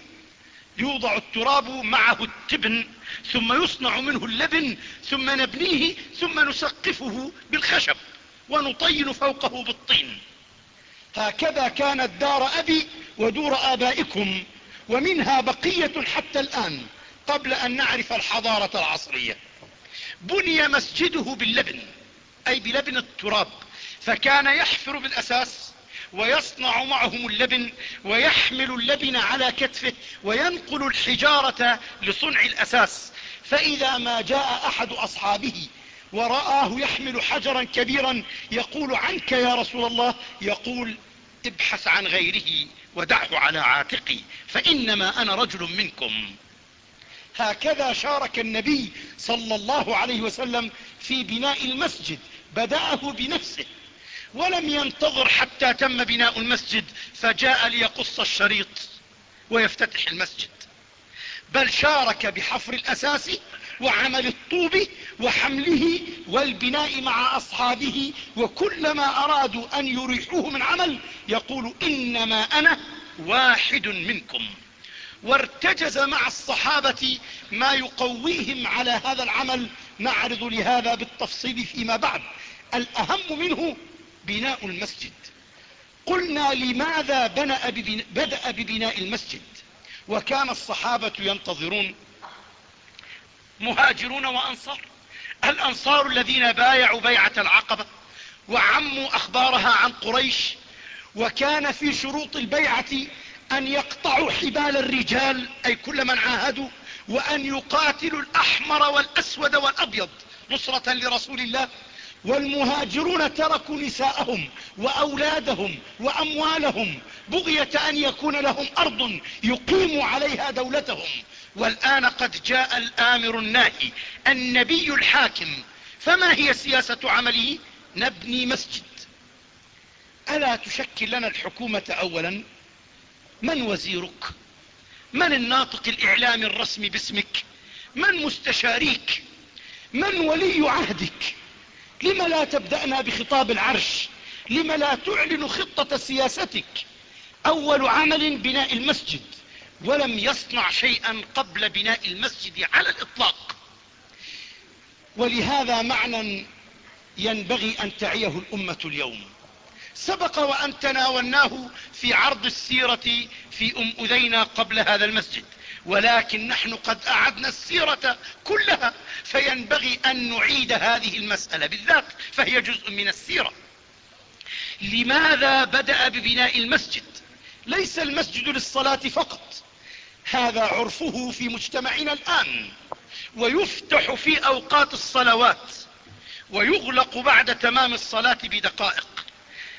يوضع التراب معه التبن ثم يصنع منه اللبن ثم نبنيه ثم نسقفه بالخشب ونطين فوقه بالطين. هكذا كانت دار أبي ودور آبائكم ومنها بقية حتى الآن قبل أن نعرف الحضارة العصرية. بني مسجده باللبن أي بلبن التراب فكان يحفر بالأساس ويصنع معهم اللبن ويحمل اللبن على كتفه وينقل الحجارة لصنع الأساس. فإذا ما جاء أحد أصحابه ورآه يحمل حجرا كبيرا يقول عنك يا رسول الله يقول ابحث عن غيره ودعه على عاتقي فإنما أنا رجل منكم. هكذا شارك النبي صلى الله عليه وسلم في بناء المسجد بدأه بنفسه. ولم ينتظر حتى تم بناء المسجد فجاء ليقص الشريط ويفتتح المسجد. بل شارك بحفر الأساس وعمل الطوب وحمله والبناء مع أصحابه وكلما أرادوا أن يريحوه من عمل يقول إنما أنا واحد منكم. وارتجز مع الصحابة ما يقويهم على هذا العمل نعرض لهذا بالتفصيل فيما بعد. الأهم منه بناء المسجد. قلنا لماذا بدأ ببناء المسجد؟ وكان الصحابة ينتظرون. مهاجرون وأنصار. الأنصار الذين بايعوا بيعة العقبة وعموا أخبارها عن قريش. وكان في شروط البيعة أن يقطعوا حبال الرجال أي كل من عاهدوا وأن يقاتلوا الأحمر والأسود والأبيض نصرة لرسول الله. والمهاجرون تركوا نساءهم وأولادهم وأموالهم بغية أن يكون لهم أرض يقيموا عليها دولتهم. والآن قد جاء الآمر الناهي النبي الحاكم. فما هي سياسة عمله؟ نبني مسجد. ألا تشكل لنا الحكومة أولا؟ من وزيرك؟ من الناطق الإعلامي الرسمي باسمك؟ من مستشاريك؟ من ولي عهدك؟ لم لا تبدأنا بخطاب العرش؟ لم لا تعلن خطة سياستك؟ أول عمل بناء المسجد ولم يصنع شيئا قبل بناء المسجد على الإطلاق. ولهذا معنى ينبغي أن تعيه الأمة اليوم. سبق وأن تناولناه في عرض السيرة في أم أذينا قبل هذا المسجد. ولكن نحن قد أعدنا السيرة كلها فينبغي أن نعيد هذه المسألة. بالذات فهي جزء من السيرة. لماذا بدأ ببناء المسجد؟ ليس المسجد للصلاة فقط. هذا عرفه في مجتمعنا الآن ويفتح في أوقات الصلوات ويغلق بعد تمام الصلاة بدقائق.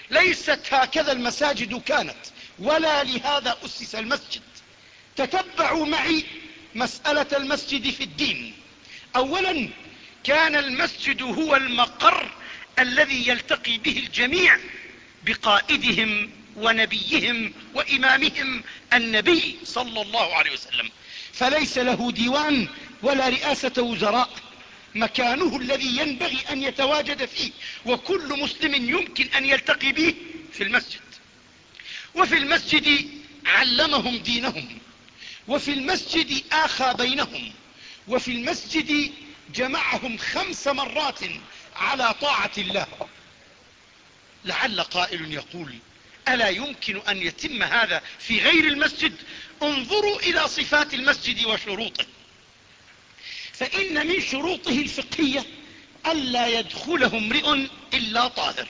ليست هكذا المساجد كانت ولا لهذا أسس المسجد. تتبعوا معي مسألة المسجد في الدين. أولا كان المسجد هو المقر الذي يلتقي به الجميع بقائدهم ونبيهم وإمامهم النبي صلى الله عليه وسلم. فليس له ديوان ولا رئاسة وزراء. مكانه الذي ينبغي أن يتواجد فيه وكل مسلم يمكن أن يلتقي به في المسجد. وفي المسجد علمهم دينهم. وفي المسجد آخى بينهم وفي المسجد جمعهم خمس مرات على طاعة الله. لعل قائل يقول ألا يمكن أن يتم هذا في غير المسجد؟ انظروا إلى صفات المسجد وشروطه. فإن من شروطه الفقهية ألا يدخله امرئ إلا طاهر.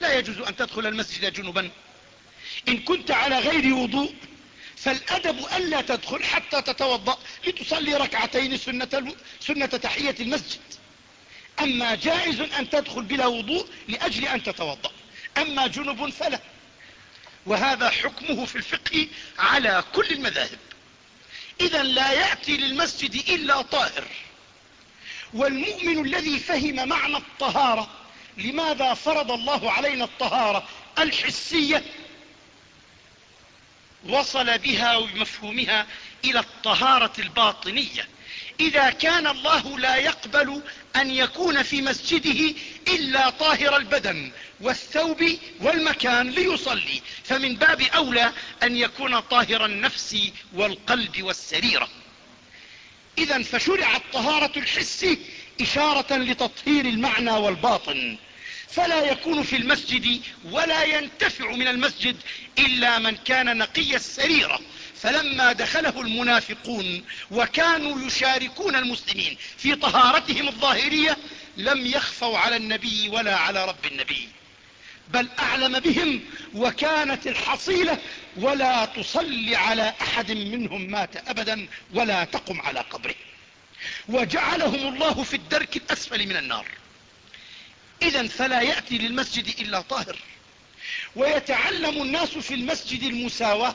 لا يجوز أن تدخل المسجد جنبا. إن كنت على غير وضوء فالأدب ألا تدخل حتى تتوضأ لتصلي ركعتين سنة, سنة تحية المسجد. أما جائز أن تدخل بلا وضوء لأجل أن تتوضأ. أما جنب فلا. وهذا حكمه في الفقه على كل المذاهب. إذا لا يأتي للمسجد إلا طاهر. والمؤمن الذي فهم معنى الطهارة لماذا فرض الله علينا الطهارة؟ الحسية. وصل بها وبمفهومها إلى الطهارة الباطنية. إذا كان الله لا يقبل أن يكون في مسجده إلا طاهر البدن والثوب والمكان ليصلي فمن باب أولى أن يكون طاهر النفس والقلب والسريرة. إذا فشرع الطهارة الحس إشارة لتطهير المعنى والباطن. فلا يكون في المسجد ولا ينتفع من المسجد إلا من كان نقي السريرة فلما دخله المنافقون وكانوا يشاركون المسلمين في طهارتهم الظاهرية لم يخفوا على النبي ولا على رب النبي بل أعلم بهم وكانت الحصيلة ولا تصلي على أحد منهم مات أبدا ولا تقم على قبره. وجعلهم الله في الدرك الأسفل من النار. إذا فلا يأتي للمسجد إلا طاهر. ويتعلم الناس في المسجد المساواة.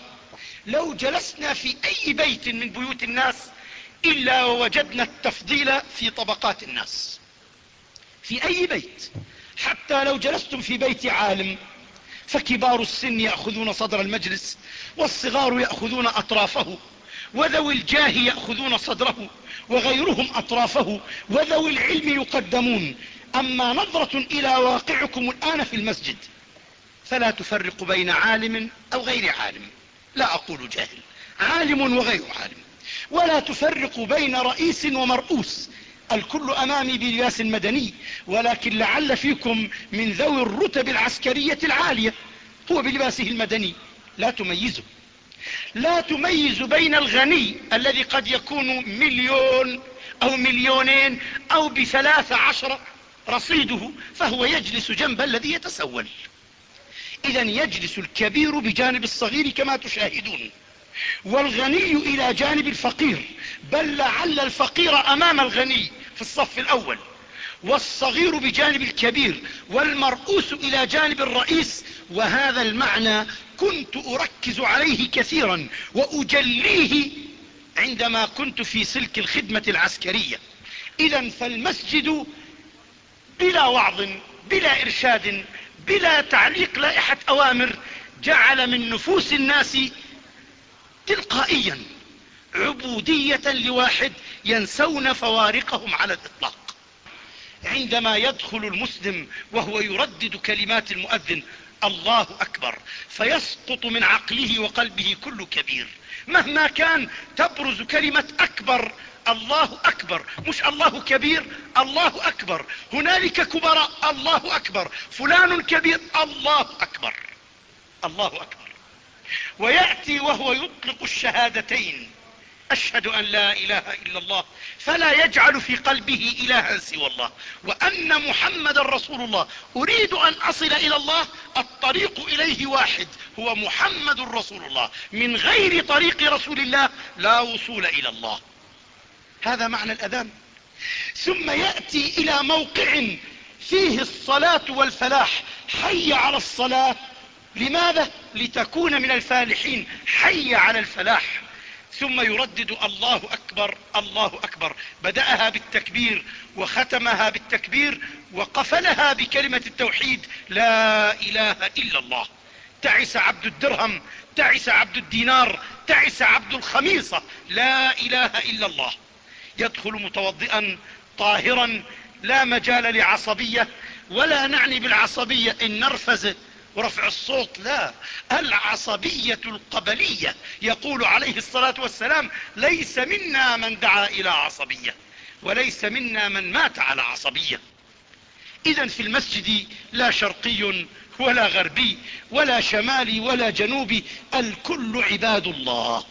لو جلسنا في أي بيت من بيوت الناس إلا ووجدنا التفضيل في طبقات الناس. في أي بيت. حتى لو جلستم في بيت عالم فكبار السن يأخذون صدر المجلس والصغار يأخذون أطرافه وذوي الجاه يأخذون صدره وغيرهم أطرافه وذوي العلم يقدمون. أما نظرة إلى واقعكم الآن في المسجد فلا تفرق بين عالم أو غير عالم. لا أقول جاهل عالم وغير عالم. ولا تفرق بين رئيس ومرؤوس الكل أمامي بلباس مدني ولكن لعل فيكم من ذوي الرتب العسكرية العالية هو بلباسه المدني. لا تميزه. لا تميز بين الغني الذي قد يكون مليون أو مليونين أو بثلاث عشر رصيده فهو يجلس جنب الذي يتسول. إذا يجلس الكبير بجانب الصغير كما تشاهدون. والغني إلى جانب الفقير بل لعل الفقير أمام الغني في الصف الأول. والصغير بجانب الكبير والمرؤوس إلى جانب الرئيس. وهذا المعنى كنت أركز عليه كثيرا وأجليه عندما كنت في سلك الخدمة العسكرية. إذا فالمسجد بلا وعظ بلا إرشاد بلا تعليق لائحة أوامر جعل من نفوس الناس تلقائيا عبودية لواحد ينسون فوارقهم على الإطلاق. عندما يدخل المسلم وهو يردد كلمات المؤذن الله أكبر فيسقط من عقله وقلبه كل كبير. مهما كان تبرز كلمة أكبر الله أكبر مش الله كبير الله أكبر. هنالك كبراء الله أكبر. فلان كبير الله أكبر. الله أكبر. ويأتي وهو يطلق الشهادتين. أشهد أن لا إله إلا الله. فلا يجعل في قلبه إلها سوى الله. وأن محمد رسول الله. أريد أن أصل إلى الله. الطريق إليه واحد. هو محمد رسول الله. من غير طريق رسول الله لا وصول إلى الله. هذا معنى الأذان. ثم يأتي إلى موقع فيه الصلاة والفلاح. حي على الصلاة. لماذا؟ لتكون من الفالحين. حي على الفلاح. ثم يردد الله أكبر الله أكبر. بدأها بالتكبير وختمها بالتكبير وقفلها بكلمة التوحيد. لا إله إلا الله. تعس عبد الدرهم تعس عبد الدينار تعس عبد الخميصة. لا إله إلا الله. يدخل متوضئا طاهرا لا مجال لعصبية ولا نعني بالعصبية. إن نرفز ورفع الصوت لا. العصبية القبلية يقول عليه الصلاة والسلام ليس منا من دعا إلى عصبية وليس منا من مات على عصبية. إذا في المسجد لا شرقي ولا غربي ولا شمالي ولا جنوبي الكل عباد الله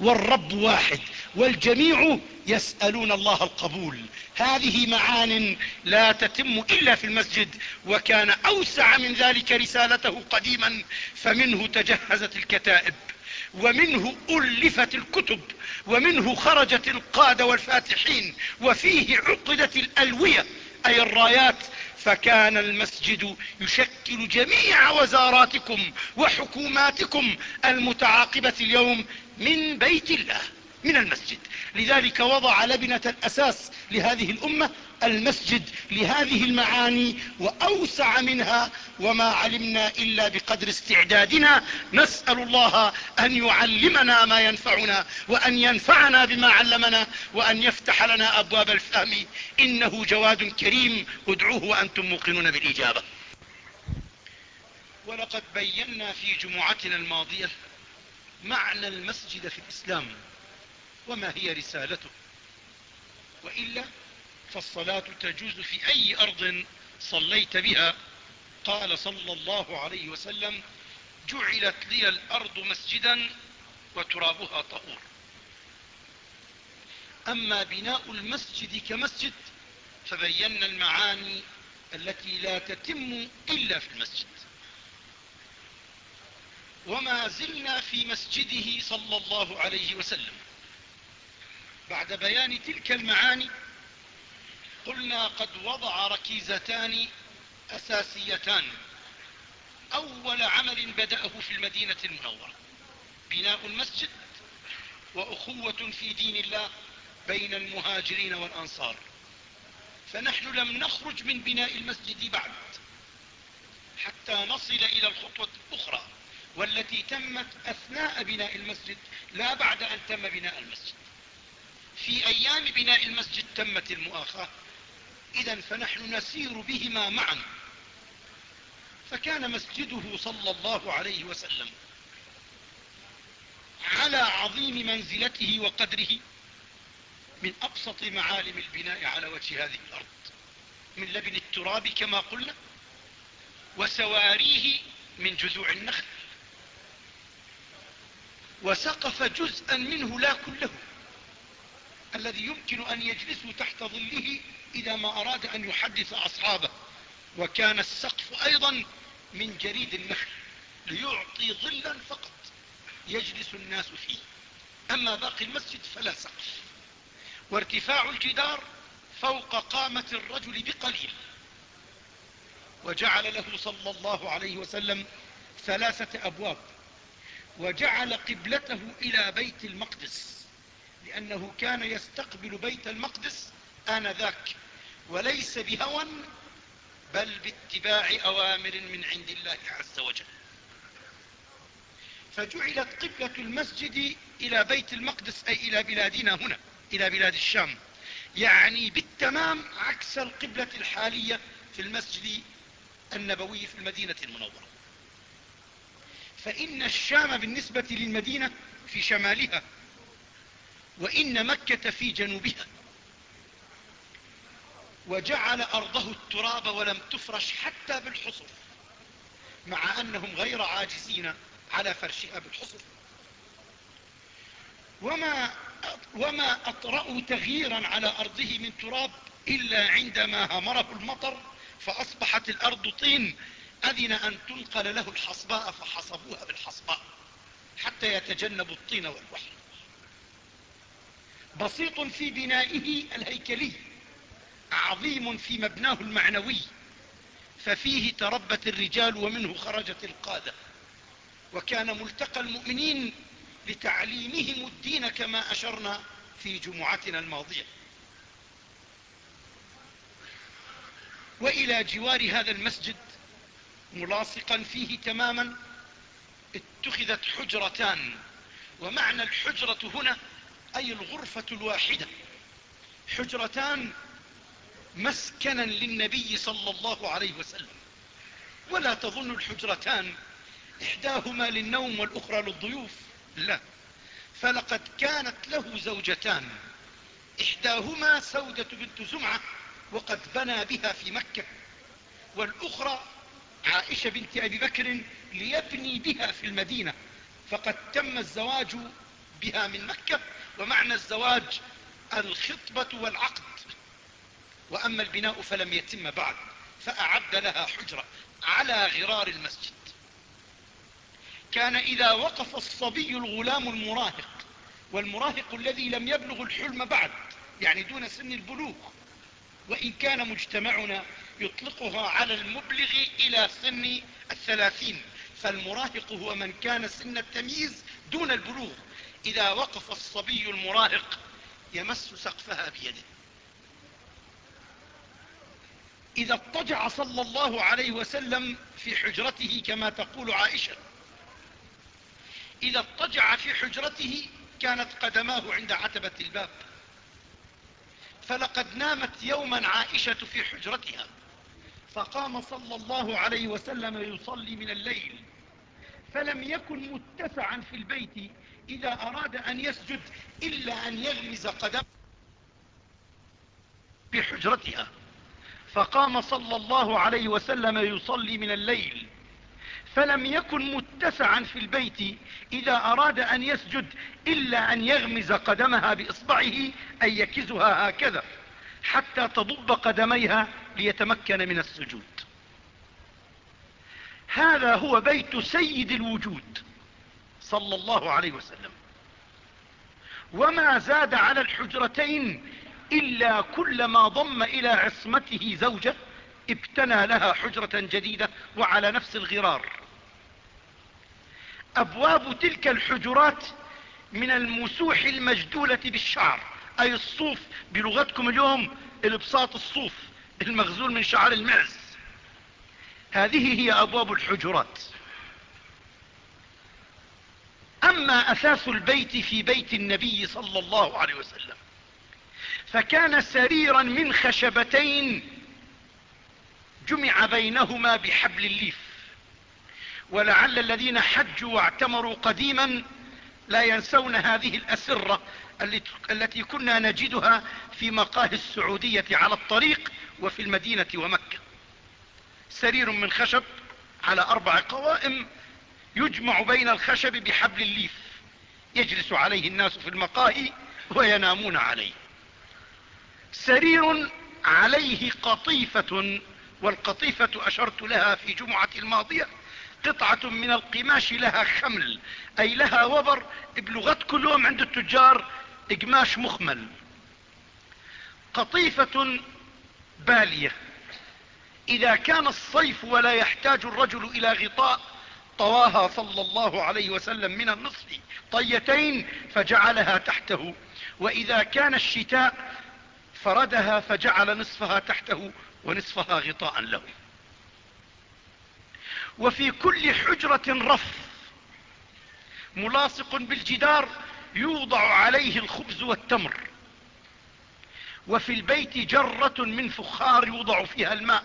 والرب واحد. والجميع يسألون الله القبول. هذه معان لا تتم إلا في المسجد وكان أوسع من ذلك رسالته قديما فمنه تجهزت الكتائب ومنه ألفت الكتب ومنه خرجت القادة والفاتحين وفيه عقدت الألوية أي الرايات. فكان المسجد يشكل جميع وزاراتكم وحكوماتكم المتعاقبة اليوم من بيت الله. من المسجد. لذلك وضع لبنة الأساس لهذه الأمة المسجد لهذه المعاني وأوسع منها وما علمنا إلا بقدر استعدادنا. نسأل الله أن يعلمنا ما ينفعنا وأن ينفعنا بما علمنا وأن يفتح لنا أبواب الفهم. إنه جواد كريم. ادعوه وأنتم موقنون بالإجابة. ولقد بينا في جمعتنا الماضية معنى المسجد في الإسلام. وما هي رسالته؟ وإلا فالصلاة تجوز في أي أرض صليت بها. قال صلى الله عليه وسلم جعلت لي الأرض مسجدا وترابها طهور. أما بناء المسجد كمسجد فبينا المعاني التي لا تتم إلا في المسجد. وما زلنا في مسجده صلى الله عليه وسلم. بعد بيان تلك المعاني قلنا قد وضع ركيزتان أساسيتان. أول عمل بدأه في المدينة المنورة. بناء المسجد وأخوة في دين الله بين المهاجرين والأنصار. فنحن لم نخرج من بناء المسجد بعد حتى نصل إلى الخطوة الأخرى والتي تمت أثناء بناء المسجد لا بعد أن تم بناء المسجد. في أيام بناء المسجد تمت المؤاخاة. إذا فنحن نسير بهما معا. فكان مسجده صلى الله عليه وسلم على عظيم منزلته وقدره من أبسط معالم البناء على وجه هذه الأرض. من لبن التراب كما قلنا وسواريه من جذوع النخل. وسقف جزءا منه لا كله. الذي يمكن أن يجلسوا تحت ظله إذا ما أراد أن يحدث أصحابه. وكان السقف أيضا من جريد النخل ليعطي ظلا فقط يجلس الناس فيه. أما باقي المسجد فلا سقف. وارتفاع الجدار فوق قامة الرجل بقليل. وجعل له صلى الله عليه وسلم ثلاثة أبواب. وجعل قبلته إلى بيت المقدس. لأنه كان يستقبل بيت المقدس آنذاك وليس بهوى بل باتباع أوامر من عند الله عز وجل. فجعلت قبلة المسجد إلى بيت المقدس أي إلى بلادنا هنا إلى بلاد الشام. يعني بالتمام عكس القبلة الحالية في المسجد النبوي في المدينة المنورة. فإن الشام بالنسبة للمدينة في شمالها وإن مكة في جنوبها. وجعل أرضه التراب ولم تفرش حتى بالحصر مع أنهم غير عاجزين على فرشها بالحصر وما, وما أطرأوا تغييرا على أرضه من تراب إلا عندما همره المطر فأصبحت الأرض طين أذن أن تنقل له الحصباء فحصبوها بالحصباء حتى يتجنبوا الطين والوحل بسيط في بنائه الهيكلي عظيم في مبناه المعنوي ففيه تربت الرجال ومنه خرجت القادة. وكان ملتقى المؤمنين لتعليمهم الدين كما أشرنا في جمعتنا الماضية. وإلى جوار هذا المسجد ملاصقا فيه تماما اتخذت حجرتان ومعنى الحجرة هنا أي الغرفة الواحدة حجرتان مسكنا للنبي صلى الله عليه وسلم. ولا تظن الحجرتان إحداهما للنوم والأخرى للضيوف لا. فلقد كانت له زوجتان إحداهما سودة بنت زمعة وقد بنى بها في مكة والأخرى عائشة بنت أبي بكر ليبني بها في المدينة فقد تم الزواج بها من مكة. ومعنى الزواج الخطبة والعقد. وأما البناء فلم يتم بعد فأعد لها حجرة على غرار المسجد. كان إذا وقف الصبي الغلام المراهق والمراهق الذي لم يبلغ الحلم بعد يعني دون سن البلوغ وإن كان مجتمعنا يطلقها على المبلغ إلى سن الثلاثين فالمراهق هو من كان سن التمييز دون البلوغ. إذا وقف الصبي المراهق يمس سقفها بيده. إذا اضطجع صلى الله عليه وسلم في حجرته كما تقول عائشة. إذا اضطجع في حجرته كانت قدماه عند عتبة الباب. فلقد نامت يوما عائشة في حجرتها. فقام صلى الله عليه وسلم يصلي من الليل. فلم يكن متسعا في البيت إذا أراد أن يسجد إلا أن يغمز قدم في حجرتها فقام صلى الله عليه وسلم يصلي من الليل. فلم يكن متسعا في البيت إذا أراد أن يسجد إلا أن يغمز قدمها بإصبعه أن يكزها هكذا حتى تضب قدميها ليتمكن من السجود. هذا هو بيت سيد الوجود. صلى الله عليه وسلم. وما زاد على الحجرتين إلا كلما ضم إلى عصمته زوجة ابتنى لها حجرة جديدة وعلى نفس الغرار. أبواب تلك الحجرات من المسوح المجدولة بالشعر أي الصوف بلغتكم اليوم إلبساط الصوف المغزول من شعر المعز. هذه هي أبواب الحجرات. أما أساس البيت في بيت النبي صلى الله عليه وسلم فكان سريرا من خشبتين جمع بينهما بحبل الليف. ولعل الذين حجوا واعتمروا قديما لا ينسون هذه الأسرة التي كنا نجدها في مقاهي السعودية على الطريق وفي المدينة ومكة. سرير من خشب على أربع قوائم يجمع بين الخشب بحبل الليف يجلس عليه الناس في المقاهي وينامون عليه. سرير عليه قطيفة والقطيفة أشرت لها في جمعة الماضية قطعة من القماش لها خمل أي لها وبر بلغة كل يوم عند التجار قماش مخمل. قطيفة بالية. إذا كان الصيف ولا يحتاج الرجل إلى غطاء طواها صلى الله عليه وسلم من النصف طيتين فجعلها تحته. وإذا كان الشتاء فردها فجعل نصفها تحته ونصفها غطاء له. وفي كل حجرة رف ملاصق بالجدار يوضع عليه الخبز والتمر. وفي البيت جرة من فخار يوضع فيها الماء.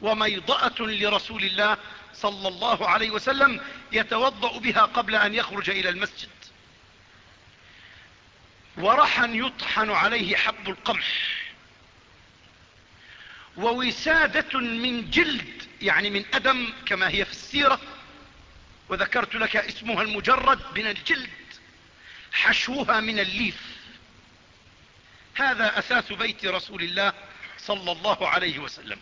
وميضأة لرسول الله صلى الله عليه وسلم يتوضأ بها قبل أن يخرج إلى المسجد. ورحا يطحن عليه حب القمح. ووسادة من جلد يعني من أدم كما هي في السيرة. وذكرت لك اسمها المجرد من الجلد حشوها من الليف. هذا أساس بيت رسول الله صلى الله عليه وسلم.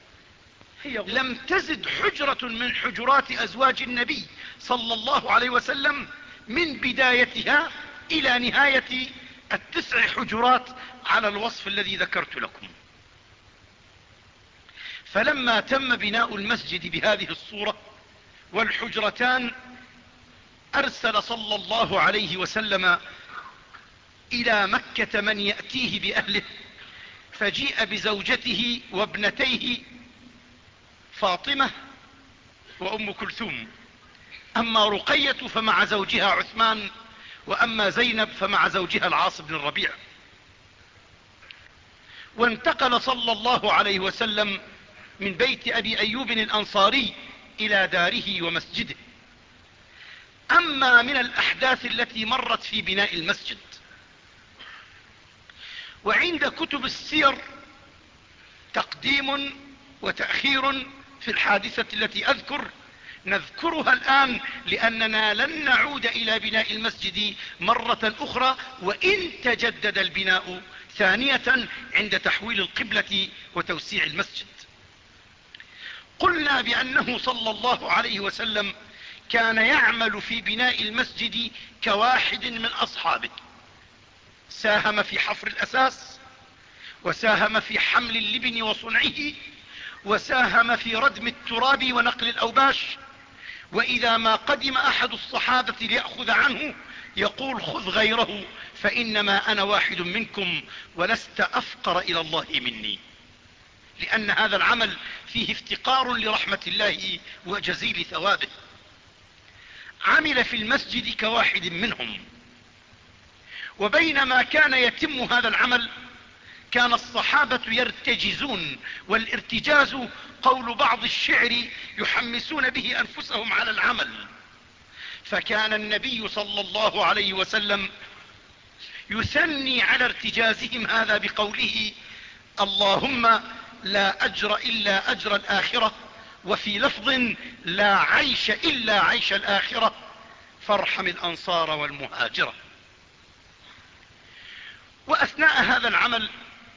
لم تزد حجرة من حجرات أزواج النبي صلى الله عليه وسلم من بدايتها إلى نهاية التسع حجرات على الوصف الذي ذكرت لكم. فلما تم بناء المسجد بهذه الصورة والحجرتان أرسل صلى الله عليه وسلم إلى مكة من يأتيه بأهله فجيء بزوجته وابنتيه فاطمة وأم كلثوم. أما رقية فمع زوجها عثمان وأما زينب فمع زوجها العاص بن الربيع. وانتقل صلى الله عليه وسلم من بيت أبي أيوب الأنصاري إلى داره ومسجده. أما من الأحداث التي مرت في بناء المسجد. وعند كتب السير تقديم وتأخير في الحادثة التي أذكر نذكرها الآن لأننا لن نعود إلى بناء المسجد مرة أخرى وإن تجدد البناء ثانية عند تحويل القبلة وتوسيع المسجد. قلنا بأنه صلى الله عليه وسلم كان يعمل في بناء المسجد كواحد من أصحابه. ساهم في حفر الأساس وساهم في حمل اللبن وصنعه وساهم في ردم التراب ونقل الأوباش. وإذا ما قدم أحد الصحابة ليأخذ عنه يقول خذ غيره فإنما أنا واحد منكم ولست أفقر إلى الله مني. لأن هذا العمل فيه افتقار لرحمة الله وجزيل ثوابه. عمل في المسجد كواحد منهم. وبينما كان يتم هذا العمل كان الصحابة يرتجزون والارتجاز قول بعض الشعر يحمسون به أنفسهم على العمل. فكان النبي صلى الله عليه وسلم يثني على ارتجازهم هذا بقوله اللهم لا أجر إلا أجر الآخرة وفي لفظ لا عيش إلا عيش الآخرة فارحم الأنصار والمهاجرة. وأثناء هذا العمل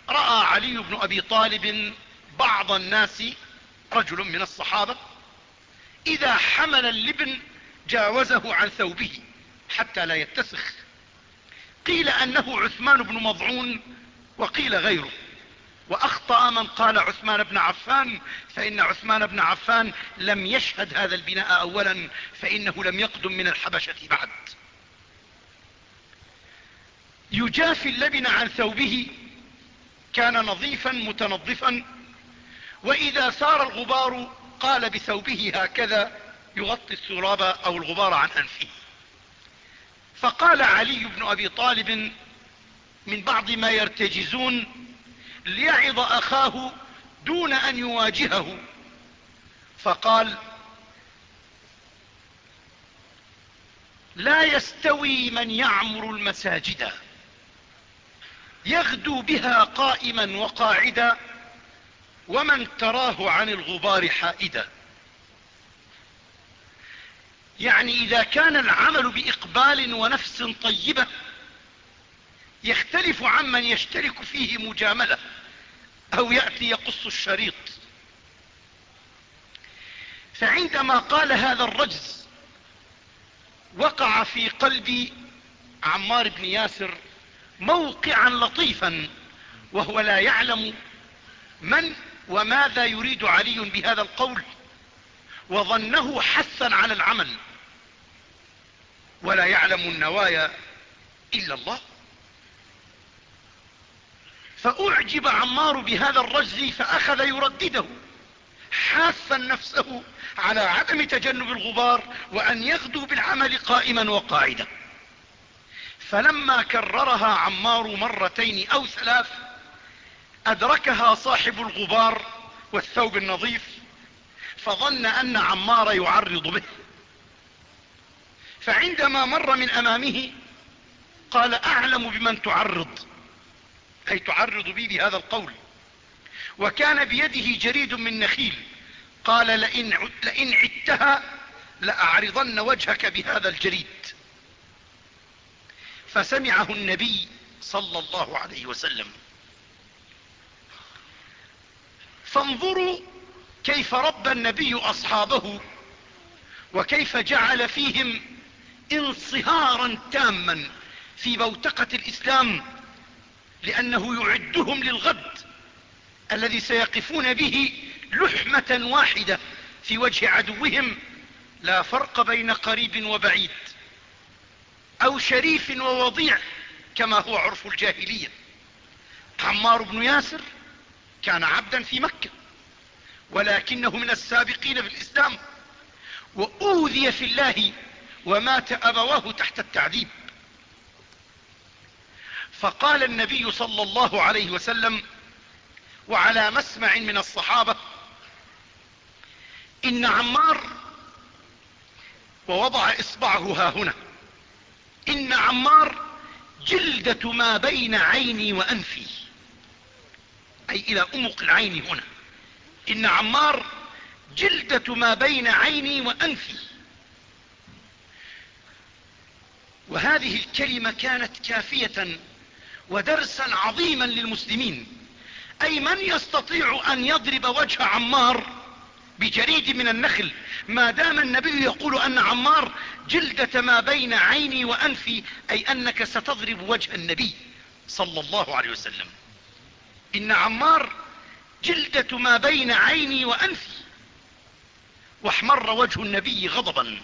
رأى علي بن أبي طالب بعض الناس رجل من الصحابة إذا حمل اللبن جاوزه عن ثوبه حتى لا يتسخ. قيل أنه عثمان بن مضعون وقيل غيره. وأخطأ من قال عثمان بن عفان فإن عثمان بن عفان لم يشهد هذا البناء أولا فإنه لم يقدم من الحبشة بعد. يجافي اللبن عن ثوبه كان نظيفا متنظفا وإذا سار الغبار قال بثوبه هكذا يغطي السراب أو الغبار عن أنفه. فقال علي بن أبي طالب من بعض ما يرتجزون ليعظ أخاه دون أن يواجهه. فقال لا يستوي من يعمر المساجد. يغدو بها قائما وقاعدا ومن تراه عن الغبار حائدا. يعني إذا كان العمل بإقبال ونفس طيبة يختلف عمن يشترك فيه مجاملة أو يأتي يقص الشريط. فعندما قال هذا الرجز وقع في قلب عمار بن ياسر موقعا لطيفا وهو لا يعلم من وماذا يريد علي بهذا القول وظنه حثا على العمل ولا يعلم النوايا إلا الله. فأعجب عمار بهذا الرجل فأخذ يردده حاثا نفسه على عدم تجنب الغبار وأن يغدو بالعمل قائما وقاعدا. فلما كررها عمار مرتين أو ثلاث أدركها صاحب الغبار والثوب النظيف فظن أن عمار يعرض به. فعندما مر من أمامه قال أعلم بمن تعرض. أي تعرض بي بهذا القول. وكان بيده جريد من نخيل. قال لئن, لئن عدتها لأعرضن وجهك بهذا الجريد. فسمعه النبي صلى الله عليه وسلم. فانظروا كيف ربى النبي أصحابه وكيف جعل فيهم انصهارا تاما في بوتقة الإسلام لأنه يعدهم للغد الذي سيقفون به لحمة واحدة في وجه عدوهم. لا فرق بين قريب وبعيد. أو شريف ووضيع كما هو عرف الجاهلية. عمار بن ياسر كان عبدا في مكة ولكنه من السابقين في الإسلام وأوذي في الله ومات أبواه تحت التعذيب. فقال النبي صلى الله عليه وسلم وعلى مسمع من الصحابة إن عمار ووضع إصبعه ها هنا. إن عمار جلدة ما بين عيني وأنفي. أي إلى أمق العين هنا. إن عمار جلدة ما بين عيني وأنفي. وهذه الكلمة كانت كافية ودرسا عظيما للمسلمين. أي من يستطيع أن يضرب وجه عمار بجريد من النخل ما دام النبي يقول أن عمار جلدة ما بين عيني وأنفي أي أنك ستضرب وجه النبي صلى الله عليه وسلم. إن عمار جلدة ما بين عيني وأنفي. واحمر وجه النبي غضبا.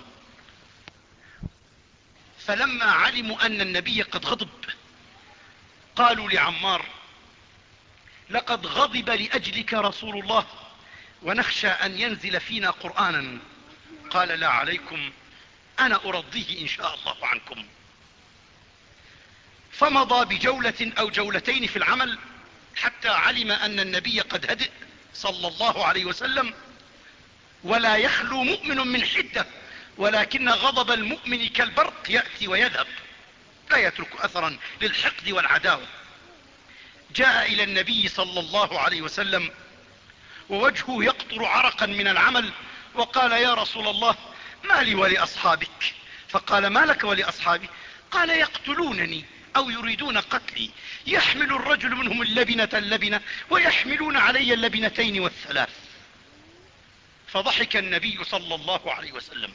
فلما علموا أن النبي قد غضب قالوا لعمار لقد غضب لأجلك رسول الله. ونخشى أن ينزل فينا قرآنا. قال لا عليكم أنا أرضيه إن شاء الله عنكم. فمضى بجولة أو جولتين في العمل حتى علم أن النبي قد هدئ صلى الله عليه وسلم. ولا يخلو مؤمن من حدة ولكن غضب المؤمن كالبرق يأتي ويذهب. لا يترك أثرا للحقد والعداوة. جاء إلى النبي صلى الله عليه وسلم ووجهه يقطر عرقا من العمل وقال يا رسول الله ما لي ولأصحابك؟ فقال ما لك ولأصحابي؟ قال يقتلونني أو يريدون قتلي. يحمل الرجل منهم اللبنة اللبنة ويحملون علي اللبنتين والثلاث. فضحك النبي صلى الله عليه وسلم.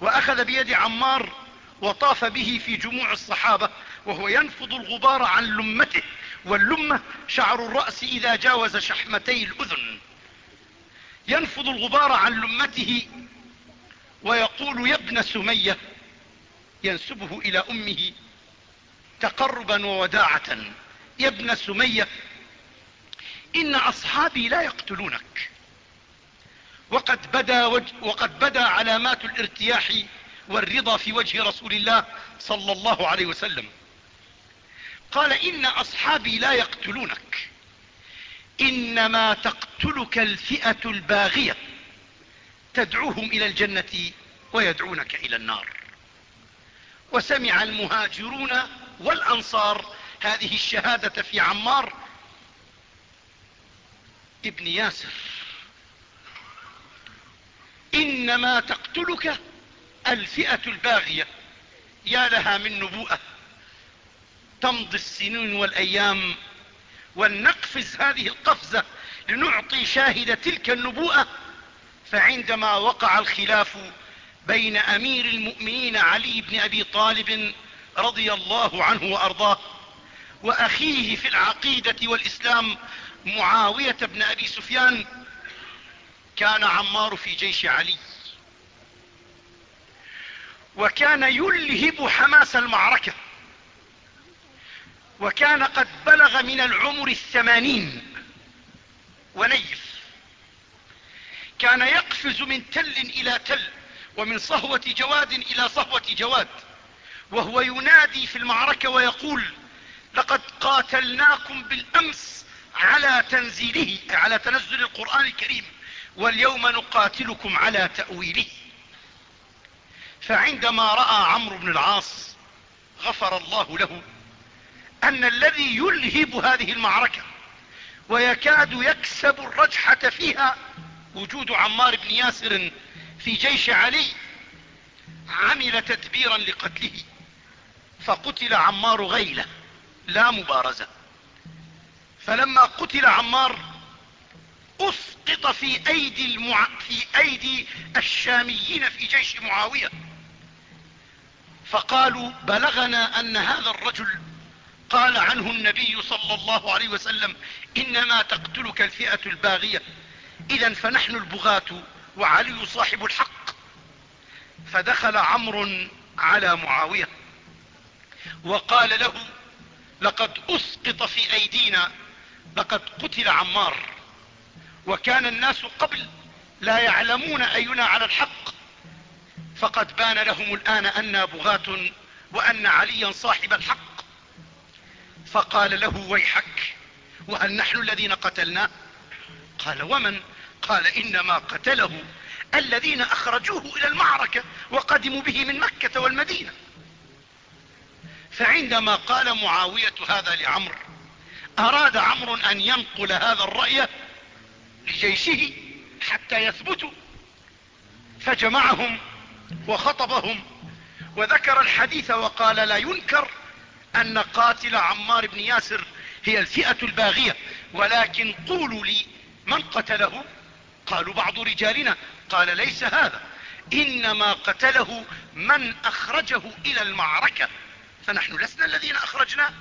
وأخذ بيد عمار وطاف به في جموع الصحابة وهو ينفض الغبار عن لمته. واللمة شعر الرأس إذا جاوز شحمتي الأذن. ينفض الغبار عن لمته ويقول يا ابن سمية ينسبه إلى أمه تقربا ووداعة يا ابن سمية إن أصحابي لا يقتلونك. وقد بدا, وج وقد بدا علامات الارتياح والرضا في وجه رسول الله صلى الله عليه وسلم. قال إن أصحابي لا يقتلونك. إنما تقتلك الفئة الباغية. تدعوهم إلى الجنة ويدعونك إلى النار. وسمع المهاجرون والأنصار هذه الشهادة في عمار ابن ياسر. إنما تقتلك الفئة الباغية. يا لها من نبوءة. تمضي السنين والأيام ولنقفز هذه القفزة لنعطي شاهد تلك النبوءة فعندما وقع الخلاف بين أمير المؤمنين علي بن أبي طالب رضي الله عنه وأرضاه وأخيه في العقيدة والإسلام معاوية بن أبي سفيان كان عمار في جيش علي. وكان يلهب حماس المعركة. وكان قد بلغ من العمر الثمانين ونيف. كان يقفز من تل إلى تل ومن صهوة جواد إلى صهوة جواد وهو ينادي في المعركة ويقول لقد قاتلناكم بالأمس على تنزيله على تنزل القرآن الكريم واليوم نقاتلكم على تأويله. فعندما رأى عمرو بن العاص غفر الله له أن الذي يلهب هذه المعركة ويكاد يكسب الرجحة فيها وجود عمار بن ياسر في جيش علي عمل تدبيرا لقتله. فقتل عمار غيلة لا مبارزة. فلما قتل عمار أسقط في أيدي, المع... في أيدي الشاميين في جيش معاوية. فقالوا بلغنا أن هذا الرجل قال عنه النبي صلى الله عليه وسلم إنما تقتلك الفئة الباغية. إذا فنحن البغاة وعلي صاحب الحق. فدخل عمرو على معاوية وقال له لقد أسقط في أيدينا لقد قتل عمار. وكان الناس قبل لا يعلمون أينا على الحق. فقد بان لهم الآن أنا بغاة وأن عليا صاحب الحق. فقال له ويحك وهل نحن الذين قتلناه قال ومن؟ قال إنما قتله الذين أخرجوه إلى المعركة وقدموا به من مكة والمدينة. فعندما قال معاوية هذا لعمرو أراد عمرو أن ينقل هذا الرأي لجيشه حتى يثبتوا. فجمعهم وخطبهم وذكر الحديث وقال لا ينكر أن قاتل عمار بن ياسر هي الفئة الباغية. ولكن قولوا لي من قتله؟ قالوا بعض رجالنا. قال ليس هذا. إنما قتله من أخرجه إلى المعركة. فنحن لسنا الذين اخرجناه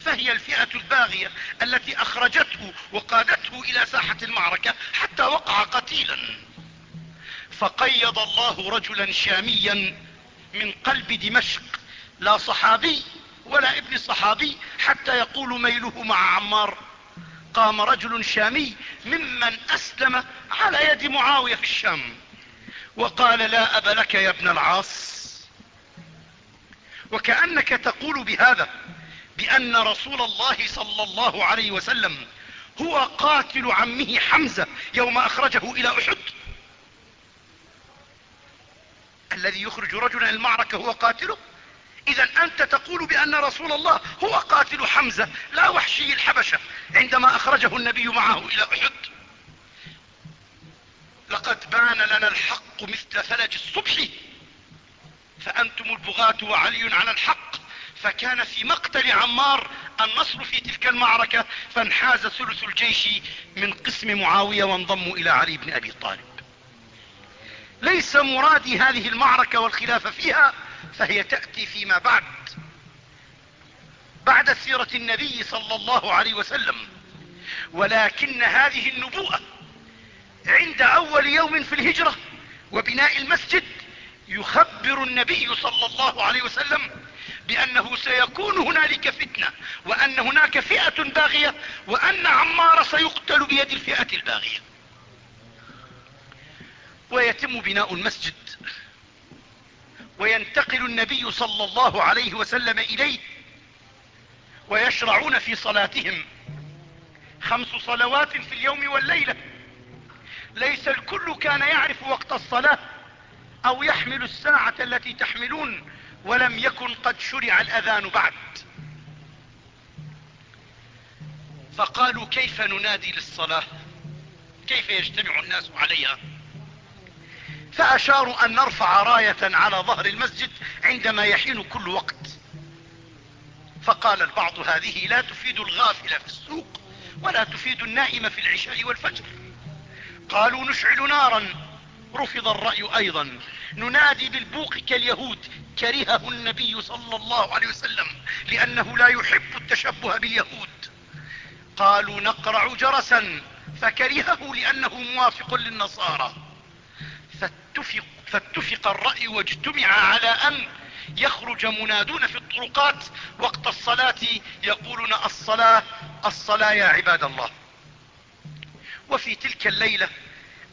فهي الفئة الباغية التي أخرجته وقادته إلى ساحة المعركة حتى وقع قتيلا. فقيض الله رجلا شاميا من قلب دمشق. لا صحابي ولا ابن صحابي حتى يقول ميله مع عمار. قام رجل شامي ممن أسلم على يد معاوية في الشام. وقال لا أب لك يا ابن العاص. وكأنك تقول بهذا بأن رسول الله صلى الله عليه وسلم هو قاتل عمه حمزة يوم أخرجه إلى أحد. الذي يخرج رجلا المعركة هو قاتله. اذا أنت تقول بأن رسول الله هو قاتل حمزة لا وحشي الحبشة. عندما أخرجه النبي معه إلى أحد لقد بان لنا الحق مثل فلج الصبح فأنتم البغاة وعلي على الحق. فكان في مقتل عمار النصر في تلك المعركة فانحاز ثلث الجيش من قسم معاوية وانضموا إلى علي بن أبي طالب. ليس مرادي هذه المعركة والخلاف فيها فهي تأتي فيما بعد. بعد سيرة النبي صلى الله عليه وسلم. ولكن هذه النبوءة عند أول يوم في الهجرة وبناء المسجد يخبر النبي صلى الله عليه وسلم بأنه سيكون هنالك فتنة وأن هناك فئة باغية وأن عمار سيقتل بيد الفئة الباغية. ويتم بناء المسجد. وينتقل النبي صلى الله عليه وسلم إليه ويشرعون في صلاتهم خمس صلوات في اليوم والليلة. ليس الكل كان يعرف وقت الصلاة أو يحمل الساعة التي تحملون ولم يكن قد شرع الأذان بعد. فقالوا كيف ننادي للصلاة؟ كيف يجتمع الناس عليها؟ فأشاروا أن نرفع راية على ظهر المسجد عندما يحين كل وقت. فقال البعض هذه لا تفيد الغافل في السوق ولا تفيد النائم في العشاء والفجر. قالوا نشعل نارا. رفض الرأي أيضا. ننادي بالبوق كاليهود. كرهه النبي صلى الله عليه وسلم لأنه لا يحب التشبه باليهود. قالوا نقرع جرسا. فكرهه لأنه موافق للنصارى. فاتفق, فاتفق الرأي واجتمع على أن يخرج منادون في الطرقات وقت الصلاة يقولون الصلاة الصلاة يا عباد الله. وفي تلك الليلة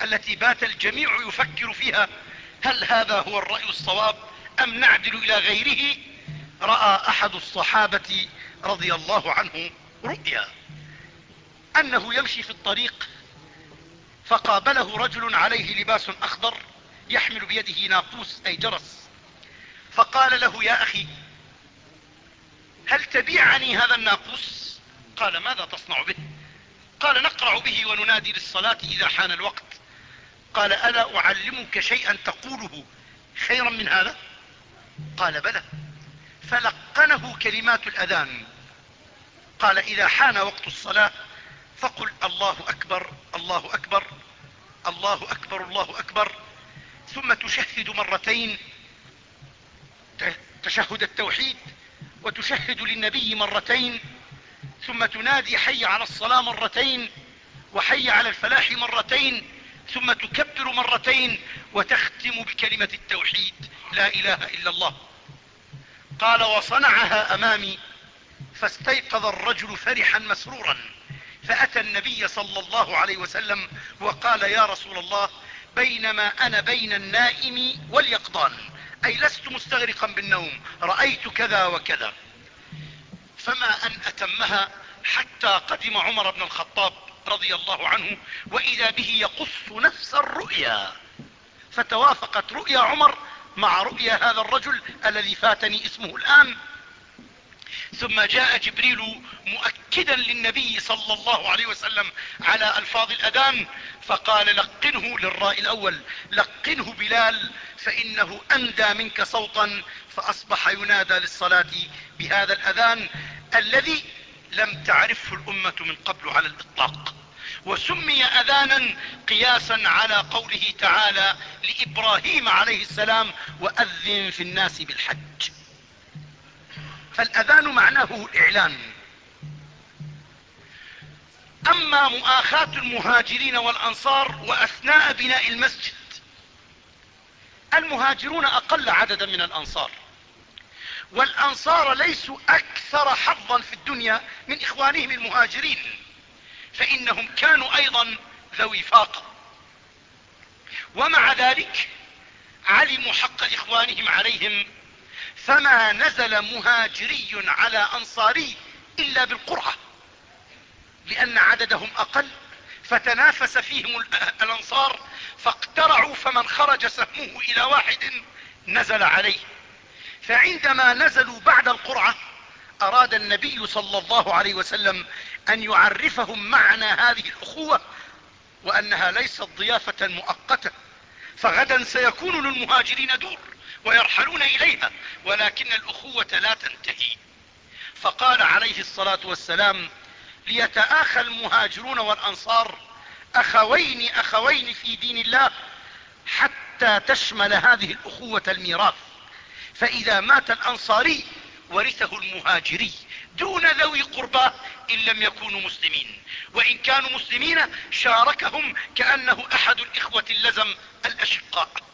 التي بات الجميع يفكر فيها هل هذا هو الرأي الصواب أم نعدل إلى غيره رأى أحد الصحابة رضي الله عنه رؤيا. أنه يمشي في الطريق فقابله رجل عليه لباس أخضر يحمل بيده ناقوس أي جرس. فقال له يا أخي هل تبيعني هذا الناقوس؟ قال ماذا تصنع به؟ قال نقرع به وننادي للصلاة إذا حان الوقت. قال ألا أعلمك شيئا تقوله خيرا من هذا؟ قال بلى فلقنه كلمات الأذان. قال إذا حان وقت الصلاة فقل الله أكبر الله أكبر الله أكبر الله أكبر. ثم تشهد مرتين تشهد التوحيد وتشهد للنبي مرتين. ثم تنادي حي على الصلاة مرتين وحي على الفلاح مرتين. ثم تكبر مرتين وتختم بكلمة التوحيد لا إله إلا الله. قال وصنعها أمامي فاستيقظ الرجل فرحا مسرورا. فأتى النبي صلى الله عليه وسلم وقال يا رسول الله بينما أنا بين النائم واليقظان أي لست مستغرقا بالنوم رأيت كذا وكذا. فما أن أتمها حتى قدم عمر بن الخطاب رضي الله عنه وإذا به يقص نفس الرؤيا. فتوافقت رؤيا عمر مع رؤيا هذا الرجل الذي فاتني اسمه الآن. ثم جاء جبريل مؤكدا للنبي صلى الله عليه وسلم على ألفاظ الأذان فقال لقنه للراء الأول لقنه بلال فإنه أندى منك صوتا فأصبح ينادى للصلاة بهذا الأذان الذي لم تعرفه الأمة من قبل على الإطلاق. وسمي أذانا قياسا على قوله تعالى لإبراهيم عليه السلام وأذن في الناس بالحج. فالأذان معناه الإعلان. أما مؤاخاة المهاجرين والأنصار وأثناء بناء المسجد المهاجرون أقل عددا من الأنصار. والأنصار ليسوا أكثر حظا في الدنيا من إخوانهم المهاجرين فإنهم كانوا أيضا ذوي فاقة ومع ذلك علموا حق إخوانهم عليهم فما نزل مهاجري على أنصاري إلا بالقرعة لأن عددهم أقل فتنافس فيهم الأنصار فاقترعوا فمن خرج سهمه إلى واحد نزل عليه. فعندما نزلوا بعد القرعة أراد النبي صلى الله عليه وسلم أن يعرفهم معنى هذه الأخوة وأنها ليست ضيافة مؤقتة فغدا سيكون للمهاجرين دور. ويرحلون إليها ولكن الأخوة لا تنتهي. فقال عليه الصلاة والسلام ليتآخى المهاجرون والأنصار أخوين أخوين في دين الله حتى تشمل هذه الأخوة الميراث. فإذا مات الأنصاري ورثه المهاجري دون ذوي قربى إن لم يكونوا مسلمين. وإن كانوا مسلمين شاركهم كأنه أحد الإخوة اللزم الأشقاء.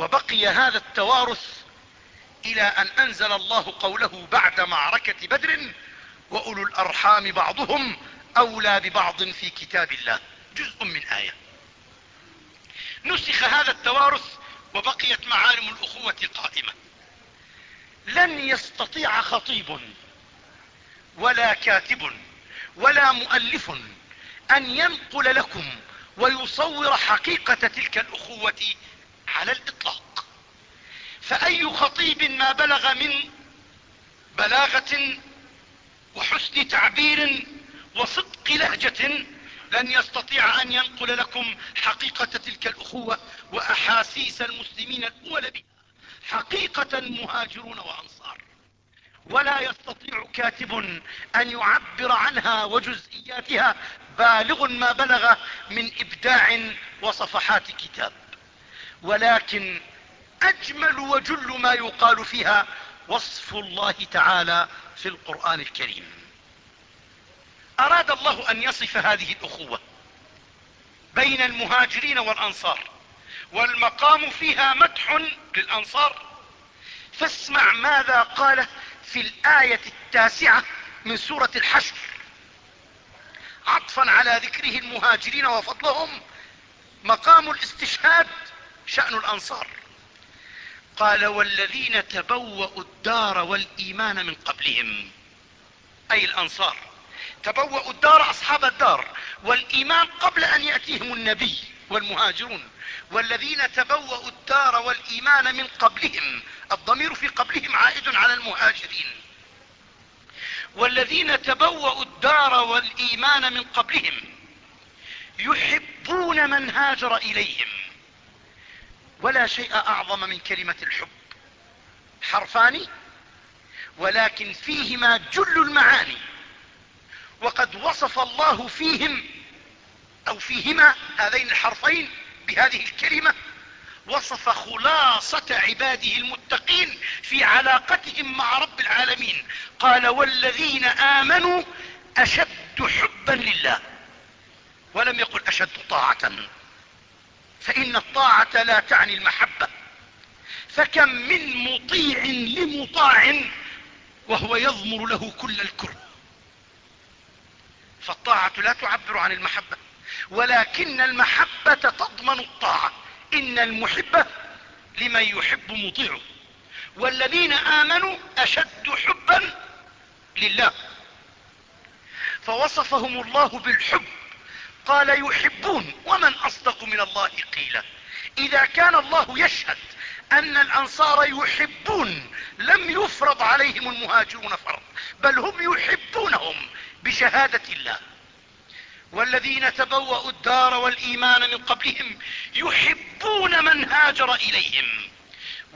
وبقي هذا التوارث إلى أن أنزل الله قوله بعد معركة بدر وأولو الأرحام بعضهم أولى ببعض في كتاب الله. جزء من آية. نسخ هذا التوارث وبقيت معالم الأخوة قائمة. لن يستطيع خطيب ولا كاتب ولا مؤلف أن ينقل لكم ويصور حقيقة تلك الأخوة على الإطلاق. فأي خطيب ما بلغ من بلاغة وحسن تعبير وصدق لهجة لن يستطيع أن ينقل لكم حقيقة تلك الأخوة وأحاسيس المسلمين الأول بها. حقيقة مهاجرون وأنصار. ولا يستطيع كاتب أن يعبر عنها وجزئياتها. بالغ ما بلغ من إبداع وصفحات كتاب. ولكن أجمل وجل ما يقال فيها وصف الله تعالى في القرآن الكريم. أراد الله أن يصف هذه الأخوة بين المهاجرين والأنصار والمقام فيها مدح للأنصار. فاسمع ماذا قال في الآية التاسعة من سورة الحشر. عطفا على ذكره المهاجرين وفضلهم مقام الاستشهاد شأن الأنصار. قال والذين تبوأوا الدار والإيمان من قبلهم. أي الأنصار. تبوأوا الدار أصحاب الدار والإيمان قبل أن يأتيهم النبي والمهاجرون. والذين تبوأوا الدار والإيمان من قبلهم الضمير في قبلهم عائد على المهاجرين. والذين تبوأوا الدار والإيمان من قبلهم يحبون من هاجر إليهم. ولا شيء أعظم من كلمة الحب. حرفان ولكن فيهما جل المعاني. وقد وصف الله فيهم أو فيهما هذين الحرفين بهذه الكلمة. وصف خلاصة عباده المتقين في علاقتهم مع رب العالمين. قال والذين آمنوا أشد حبا لله. ولم يقل أشد طاعة. فإن الطاعة لا تعني المحبة. فكم من مطيع لمطاع وهو يضمر له كل الكره فالطاعة لا تعبر عن المحبة ولكن المحبة تضمن الطاعة. إن المحب لمن يحب مطيعه والذين آمنوا أشد حبا لله. فوصفهم الله بالحب. قال يحبون ومن أصدق من الله قيلا. إذا كان الله يشهد أن الأنصار يحبون لم يفرض عليهم المهاجرون فرض بل هم يحبونهم بشهادة الله. والذين تبوأوا الدار والإيمان من قبلهم يحبون من هاجر إليهم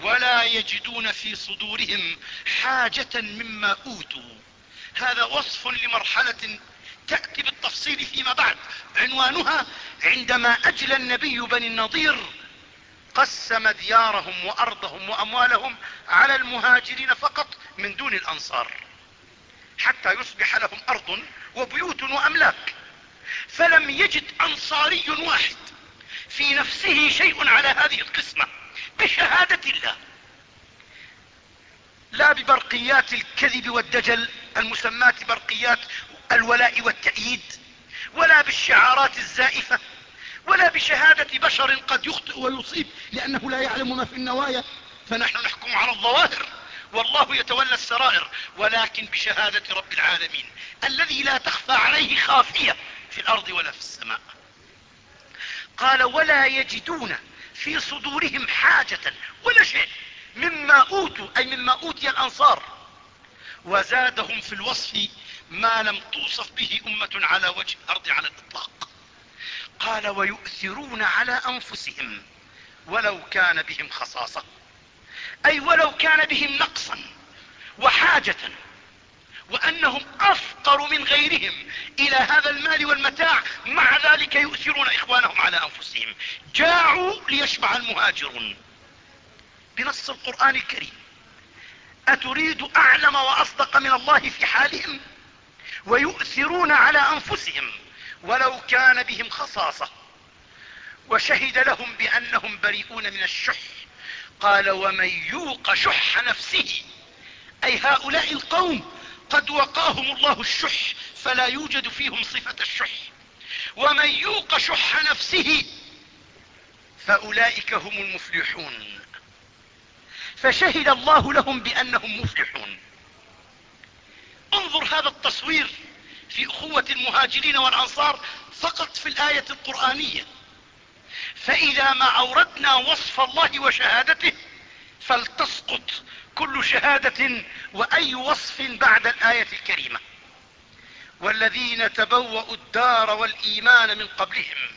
ولا يجدون في صدورهم حاجة مما أوتوا. هذا وصف لمرحلة تأتي بالتفصيل فيما بعد. عنوانها عندما اجلى النبي بني النضير قسم ديارهم وأرضهم وأموالهم على المهاجرين فقط من دون الأنصار حتى يصبح لهم أرض وبيوت وأملاك. فلم يجد أنصاري واحد في نفسه شيء على هذه القسمة بشهادة الله. لا ببرقيات الكذب والدجل المسمات برقيات الولاء والتأييد ولا بالشعارات الزائفة ولا بشهادة بشر قد يخطئ ويصيب لأنه لا يعلم ما في النوايا فنحن نحكم على الظواهر. والله يتولى السرائر ولكن بشهادة رب العالمين الذي لا تخفى عليه خافية في الأرض ولا في السماء. قال ولا يجدون في صدورهم حاجة ولا شيء مما أوتوا أي مما أوتي الأنصار. وزادهم في الوصف ما لم توصف به أمة على وجه الأرض على الإطلاق. قال ويؤثرون على أنفسهم ولو كان بهم خصاصة. أي ولو كان بهم نقصا وحاجة. وأنهم أفقر من غيرهم إلى هذا المال والمتاع. مع ذلك يؤثرون إخوانهم على أنفسهم. جاعوا ليشبع المهاجرون. بنص القرآن الكريم. أتريد أعلم وأصدق من الله في حالهم؟ ويؤثرون على أنفسهم ولو كان بهم خصاصة. وشهد لهم بأنهم بريئون من الشح. قال ومن يوق شح نفسه أي هؤلاء القوم قد وقاهم الله الشح فلا يوجد فيهم صفة الشح. ومن يوق شح نفسه فأولئك هم المفلحون. فشهد الله لهم بأنهم مفلحون. انظر هذا التصوير في اخوة المهاجرين والانصار فقط في الآية القرآنية. فإذا ما أوردنا وصف الله وشهادته فلتسقط كل شهادة وأي وصف بعد الآية الكريمة. والذين تبوأوا الدار والإيمان من قبلهم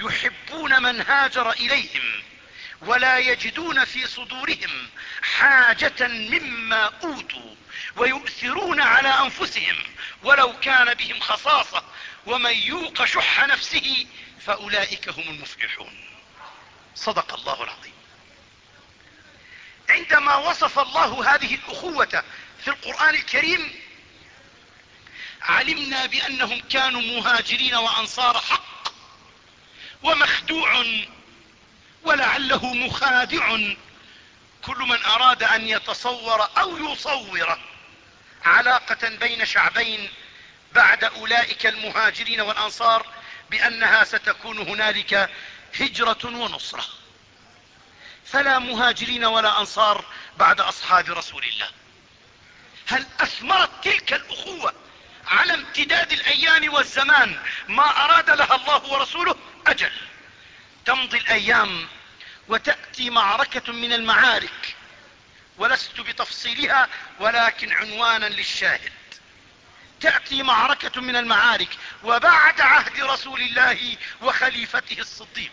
يحبون من هاجر إليهم ولا يجدون في صدورهم حاجة مما أوتوا ويؤثرون على أنفسهم ولو كان بهم خصاصة. ومن يوق شح نفسه فأولئك هم المفلحون. صدق الله العظيم. عندما وصف الله هذه الأخوة في القرآن الكريم علمنا بأنهم كانوا مهاجرين وأنصار حق ومخدوع ولعله مخادع. كل من أراد أن يتصور أو يصور علاقة بين شعبين بعد أولئك المهاجرين والأنصار بأنها ستكون هنالك هجرة ونصرة. فلا مهاجرين ولا أنصار بعد أصحاب رسول الله. هل أثمرت تلك الأخوة على امتداد الأيام والزمان ما أراد لها الله ورسوله؟ أجل. تمضي الأيام وتأتي معركة من المعارك ولست بتفصيلها ولكن عنوانا للشاهد. تأتي معركة من المعارك وبعد عهد رسول الله وخليفته الصديق.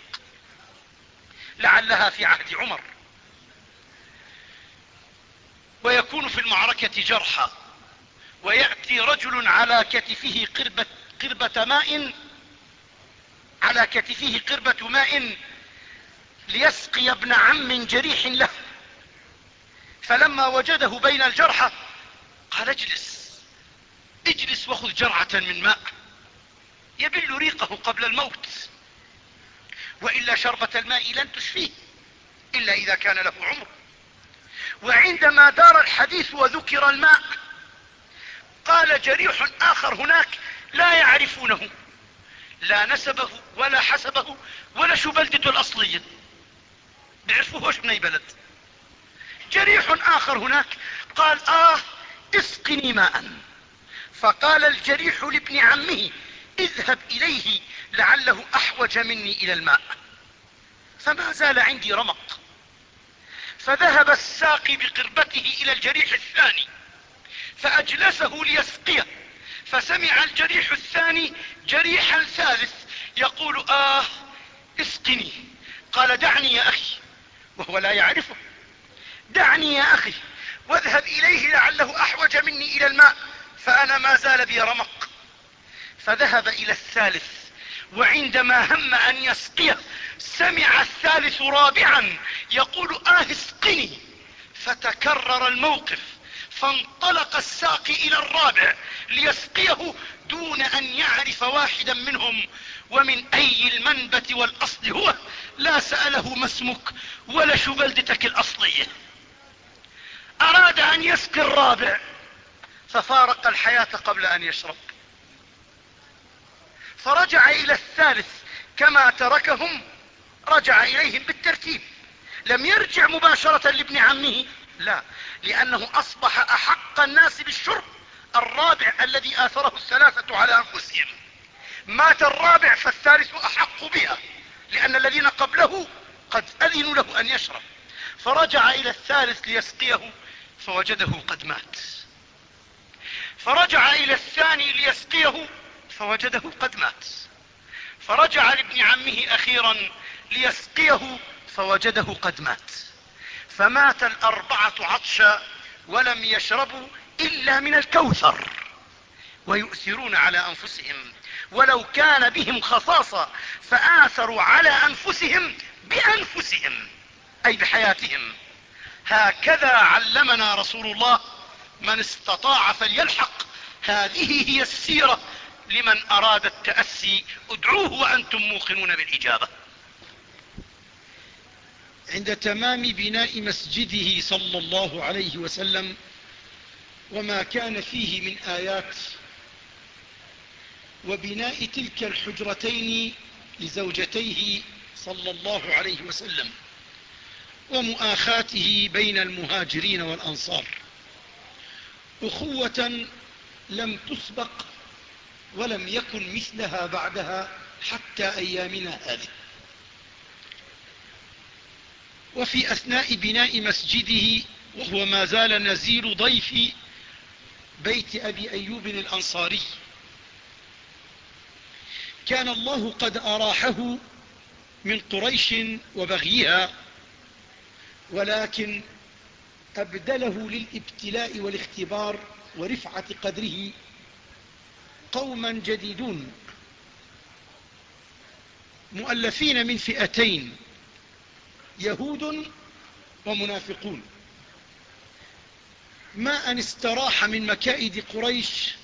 لعلها في عهد عمر. ويكون في المعركة جرحى ويأتي رجل على كتفه قربة, قربة ماء على كتفه قربة ماء ليسقي ابن عم جريح له. فلما وجده بين الجرحى قال اجلس اجلس وخذ جرعة من ماء يبل ريقه قبل الموت وإلا شربة الماء لن تشفيه إلا إذا كان له عمر. وعندما دار الحديث وذكر الماء قال جريح آخر هناك لا يعرفونه لا نسبه ولا حسبه ولا شو بلدته الأصلية بيعرفوهوش من أي بلد؟ جريح آخر هناك. قال آه اسقني ماء. فقال الجريح لابن عمه اذهب إليه لعله أحوج مني إلى الماء. فما زال عندي رمق. فذهب الساقي بقربته إلى الجريح الثاني فأجلسه ليسقيه. فسمع الجريح الثاني جريحا ثالث يقول آه اسقني. قال دعني يا أخي وهو لا يعرفه. دعني يا أخي واذهب إليه لعله أحوج مني إلى الماء فأنا ما زال بي رمق. فذهب إلى الثالث وعندما هم أن يسقيه سمع الثالث رابعا يقول آه اسقني فتكرر الموقف فانطلق الساقي إلى الرابع ليسقيه دون أن يعرف واحدا منهم. ومن أي المنبت والأصل هو؟ لا سأله ما اسمك ولا شو بلدتك الأصلية. أراد أن يسقي الرابع. ففارق الحياة قبل أن يشرب. فرجع إلى الثالث كما تركهم رجع إليهم بالترتيب. لم يرجع مباشرة لابن عمه لا لأنه أصبح أحق الناس بالشرب الرابع الذي آثره الثلاثة على أنفسهم. مات الرابع فالثالث أحق بها لأن الذين قبله قد أذنوا له أن يشرب. فرجع إلى الثالث ليسقيه. فوجده قد مات. فرجع إلى الثاني ليسقيه فوجده قد مات. فرجع لابن عمه أخيرا ليسقيه فوجده قد مات. فمات الأربعة عطشا ولم يشربوا إلا من الكوثر ويؤثرون على أنفسهم. ولو كان بهم خصاصة فآثروا على أنفسهم بأنفسهم أي بحياتهم. هكذا علمنا رسول الله من استطاع فليلحق. هذه هي السيرة لمن أراد التأسي. ادعوه وأنتم موقنون بالإجابة. عند تمام بناء مسجده صلى الله عليه وسلم وما كان فيه من آيات وبناء تلك الحجرتين لزوجتيه صلى الله عليه وسلم. ومؤاخاته بين المهاجرين والأنصار. أخوة لم تسبق ولم يكن مثلها بعدها حتى أيامنا هذه. وفي أثناء بناء مسجده وهو ما زال نزيل ضيف بيت أبي أيوب الأنصاري. كان الله قد أراحه من قريش وبغيها ولكن أبدله للابتلاء والاختبار ورفعة قدره قوما جديدون. مؤلفين من فئتين يهود ومنافقون. ما أن استراح من مكائد قريش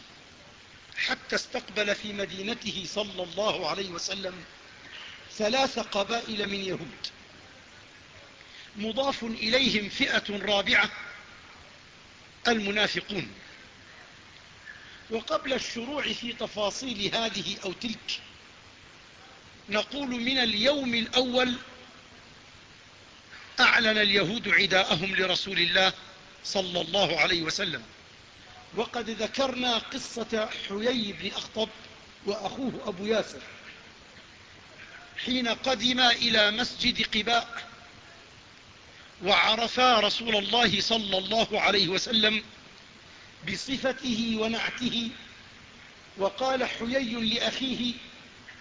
حتى استقبل في مدينته صلى الله عليه وسلم ثلاث قبائل من يهود. مضاف إليهم فئة رابعة المنافقون. وقبل الشروع في تفاصيل هذه أو تلك نقول من اليوم الأول أعلن اليهود عداءهم لرسول الله صلى الله عليه وسلم. وقد ذكرنا قصة حيي بن أخطب وأخوه أبو ياسر حين قدما إلى مسجد قباء وعرفا رسول الله صلى الله عليه وسلم بصفته ونعته وقال حيي لأخيه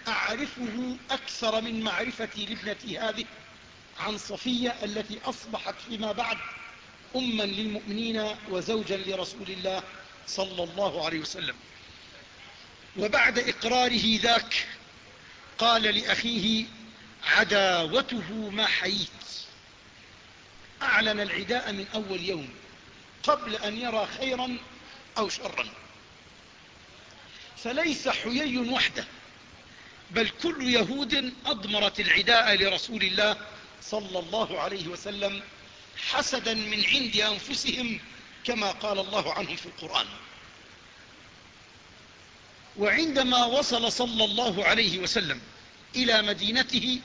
أعرفه أكثر من معرفتي لابنتي هذه عن صفية التي أصبحت فيما بعد أما للمؤمنين وزوجا لرسول الله صلى الله عليه وسلم. وبعد إقراره ذاك قال لأخيه عداوته ما حييت. أعلن العداء من أول يوم قبل أن يرى خيرا أو شرا. فليس حيي وحده بل كل يهود أضمرت العداء لرسول الله صلى الله عليه وسلم حسدا من عند أنفسهم كما قال الله عنهم في القرآن. وعندما وصل صلى الله عليه وسلم إلى مدينته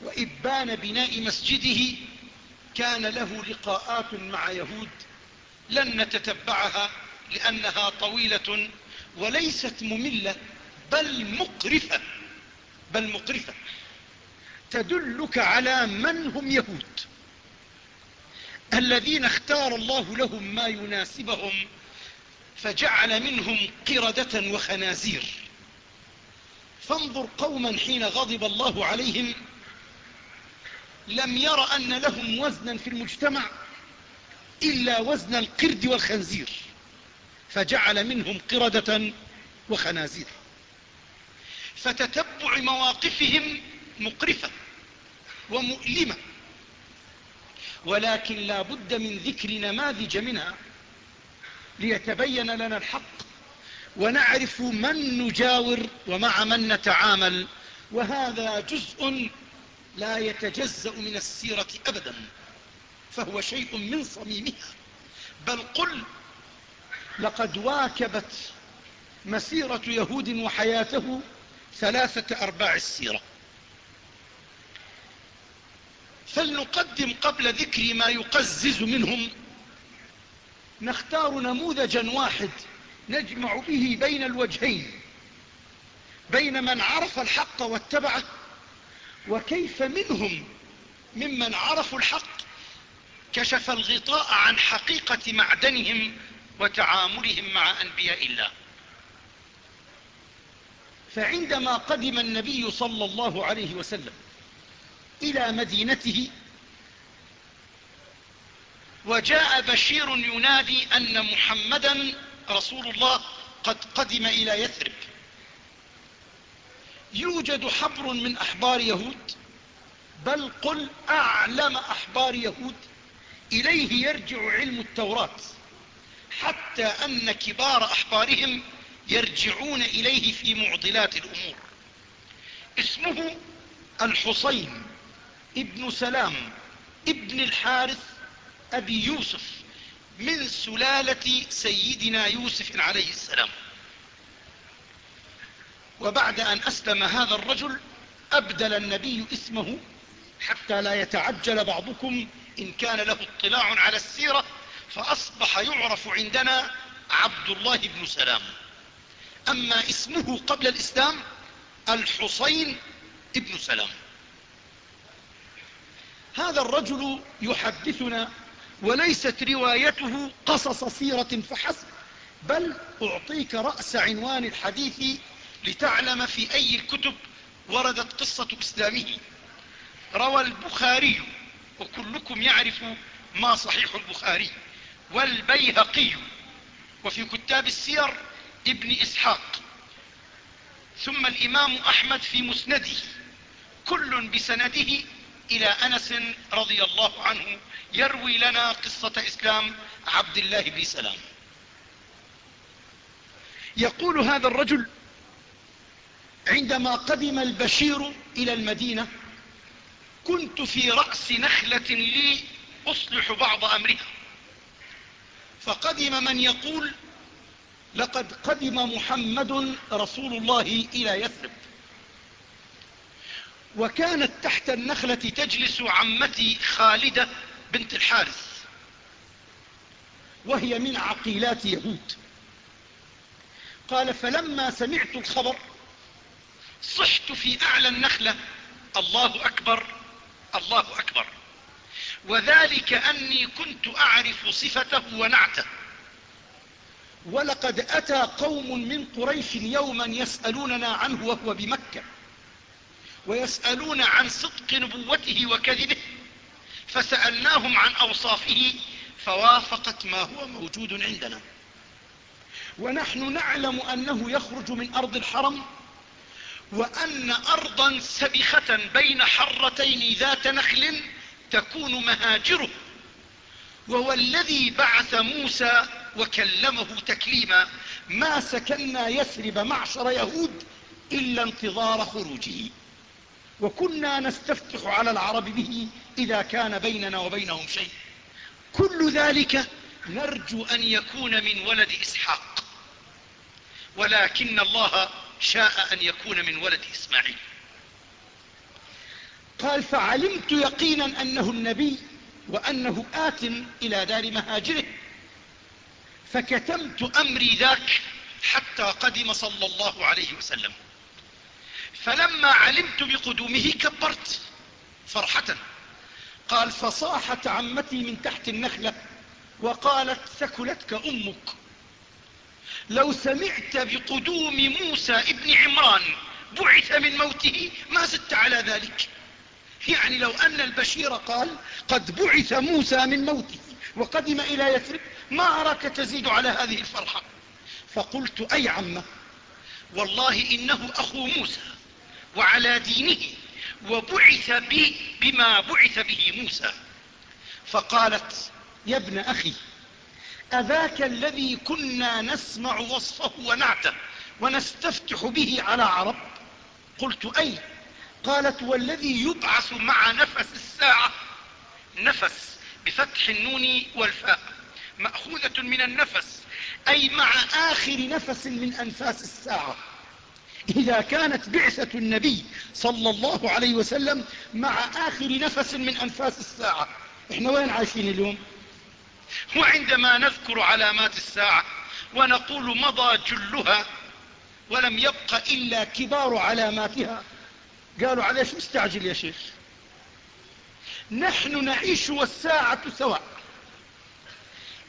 وإبان بناء مسجده كان له لقاءات مع يهود لن نتتبعها لأنها طويلة وليست مملة بل مقرفة بل مقرفة. تدلك على من هم يهود. الذين اختار الله لهم ما يناسبهم فجعل منهم قردة وخنازير. فانظر قوما حين غضب الله عليهم لم ير أن لهم وزنا في المجتمع إلا وزن القرد والخنزير فجعل منهم قردة وخنازير. فتتبع مواقفهم مقرفة ومؤلمة ولكن لا بد من ذكر نماذج منها ليتبين لنا الحق ونعرف من نجاور ومع من نتعامل وهذا جزء لا يتجزأ من السيرة أبدا فهو شيء من صميمها. بل قل لقد واكبت مسيرة يهود وحياته ثلاثة أرباع السيرة. فلنقدم قبل ذكر ما يقزز منهم. نختار نموذجا واحد نجمع به بين الوجهين بين من عرف الحق واتبعه وكيف منهم ممن عرفوا الحق كشف الغطاء عن حقيقة معدنهم وتعاملهم مع أنبياء الله. فعندما قدم النبي صلى الله عليه وسلم إلى مدينته وجاء بشير ينادي أن محمدا رسول الله قد قدم إلى يثرب. يوجد حبر من أحبار يهود بل قل أعلم أحبار يهود إليه يرجع علم التوراة حتى أن كبار أحبارهم يرجعون إليه في معضلات الأمور. اسمه الحصين ابن سلام ابن الحارث أبي يوسف من سلالة سيدنا يوسف عليه السلام. وبعد أن أسلم هذا الرجل أبدل النبي اسمه حتى لا يتعجل بعضكم إن كان له اطلاع على السيرة فأصبح يعرف عندنا عبد الله بن سلام. أما اسمه قبل الإسلام الحصين ابن سلام. هذا الرجل يحدثنا وليست روايته قصص سيرة فحسب بل أعطيك رأس عنوان الحديث لتعلم في أي الكتب وردت قصة إسلامه. روى البخاري وكلكم يعرف ما صحيح البخاري. والبيهقي وفي كتاب السير ابن إسحاق. ثم الإمام أحمد في مسنده. كل بسنده إلى أنس رضي الله عنه يروي لنا قصة إسلام عبد الله بن سلام. يقول هذا الرجل عندما قدم البشير إلى المدينة كنت في رأس نخلة لي أصلح بعض أمرها. فقدم من يقول لقد قدم محمد رسول الله إلى يثرب. وكانت تحت النخلة تجلس عمتي خالدة بنت الحارث وهي من عقيلات يهود. قال فلما سمعت الخبر صحت في أعلى النخلة. الله أكبر الله أكبر. وذلك أني كنت أعرف صفته ونعته. ولقد أتى قوم من قريش يوما يسألوننا عنه وهو بمكة ويسألون عن صدق نبوته وكذبه. فسألناهم عن أوصافه فوافقت ما هو موجود عندنا. ونحن نعلم أنه يخرج من أرض الحرم وأن أرضا سبخة بين حرتين ذات نخل تكون مهاجره. وهو الذي بعث موسى وكلمه تكليما ما سكنا يثرب معشر يهود إلا انتظار خروجه. وكنا نستفتح على العرب به إذا كان بيننا وبينهم شيء. كل ذلك نرجو أن يكون من ولد إسحاق. ولكن الله شاء أن يكون من ولد إسماعيل. قال فعلمت يقينا أنه النبي وأنه آت إلى دار مهاجره. فكتمت أمري ذاك حتى قدم صلى الله عليه وسلم. فلما علمت بقدومه كبرت فرحة. قال فصاحت عمتي من تحت النخلة وقالت ثكلتك أمك. لو سمعت بقدوم موسى ابن عمران بعث من موته ما زدت على ذلك. يعني لو أن البشير قال قد بعث موسى من موته وقدم إلى يثرب ما أراك تزيد على هذه الفرحة؟ فقلت أي عمة؟ والله إنه أخو موسى وعلى دينه وبعث بما بعث به موسى. فقالت يا ابن أخي أذاك الذي كنا نسمع وصفه ونعته ونستفتح به على عرب؟ قلت أي. قالت والذي يبعث مع نفس الساعة. نفس بفتح النون والفاء. مأخوذة من النفس أي مع آخر نفس من أنفاس الساعة. إذا كانت بعثة النبي صلى الله عليه وسلم مع آخر نفس من أنفاس الساعة. إحنا وين عايشين اليوم؟ وعندما نذكر علامات الساعة ونقول مضى جلها ولم يبق إلا كبار علاماتها قالوا عليش مستعجل يا شيخ؟ نحن نعيش والساعة سواء.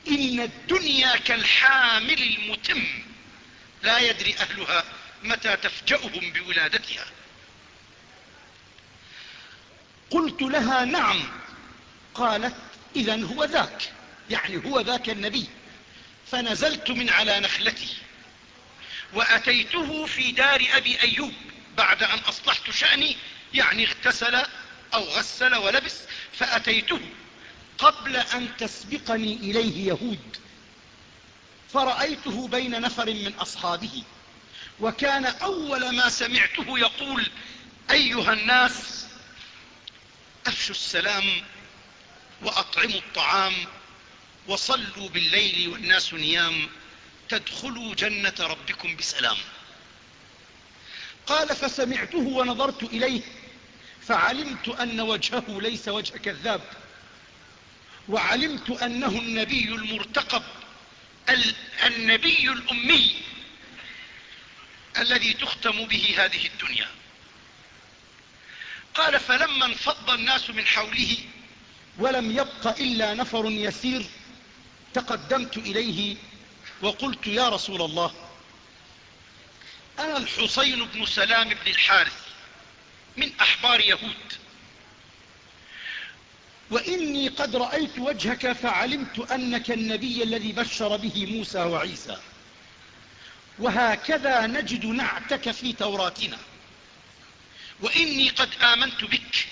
إن الدنيا كالحامل المتم لا يدري أهلها متى تفجأهم بولادتها. قلت لها نعم قالت إذا هو ذاك. يعني هو ذاك النبي فنزلت من على نخلتي وأتيته في دار أبي أيوب بعد أن أصلحت شأني يعني اغتسل أو غسل ولبس فأتيته قبل أن تسبقني إليه يهود فرأيته بين نفر من أصحابه وكان أول ما سمعته يقول أيها الناس أفشوا السلام وأطعموا الطعام وصلوا بالليل والناس نيام تدخلوا جنة ربكم بسلام. قال فسمعته ونظرت إليه فعلمت أن وجهه ليس وجه كذاب وعلمت أنه النبي المرتقب النبي الأمي الذي تختم به هذه الدنيا. قال فلما انفض الناس من حوله ولم يبق إلا نفر يسير تقدمت إليه وقلت يا رسول الله أنا الحسين بن سلام بن الحارث من أحبار يهود. وإني قد رأيت وجهك فعلمت أنك النبي الذي بشر به موسى وعيسى. وهكذا نجد نعتك في توراتنا وإني قد آمنت بك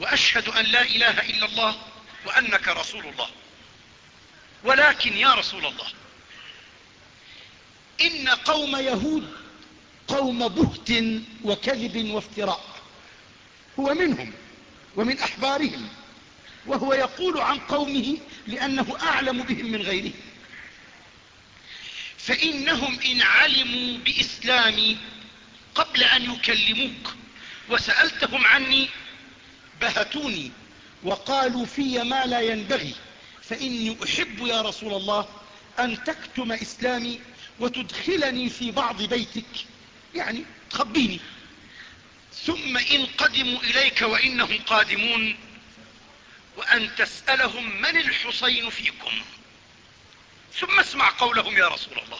وأشهد أن لا إله إلا الله وأنك رسول الله. ولكن يا رسول الله إن قوم يهود قوم بهت وكذب وافتراء هو منهم ومن أحبارهم وهو يقول عن قومه لأنه أعلم بهم من غيره. فإنهم إن علموا بإسلامي قبل أن يكلموك وسألتهم عني بهتوني وقالوا في ما لا ينبغي. فإني أحب يا رسول الله أن تكتم إسلامي وتدخلني في بعض بيتك. يعني تخبيني. ثم إن قدموا إليك وإنهم قادمون وأن تسألهم من الحسين فيكم. ثم اسمع قولهم يا رسول الله.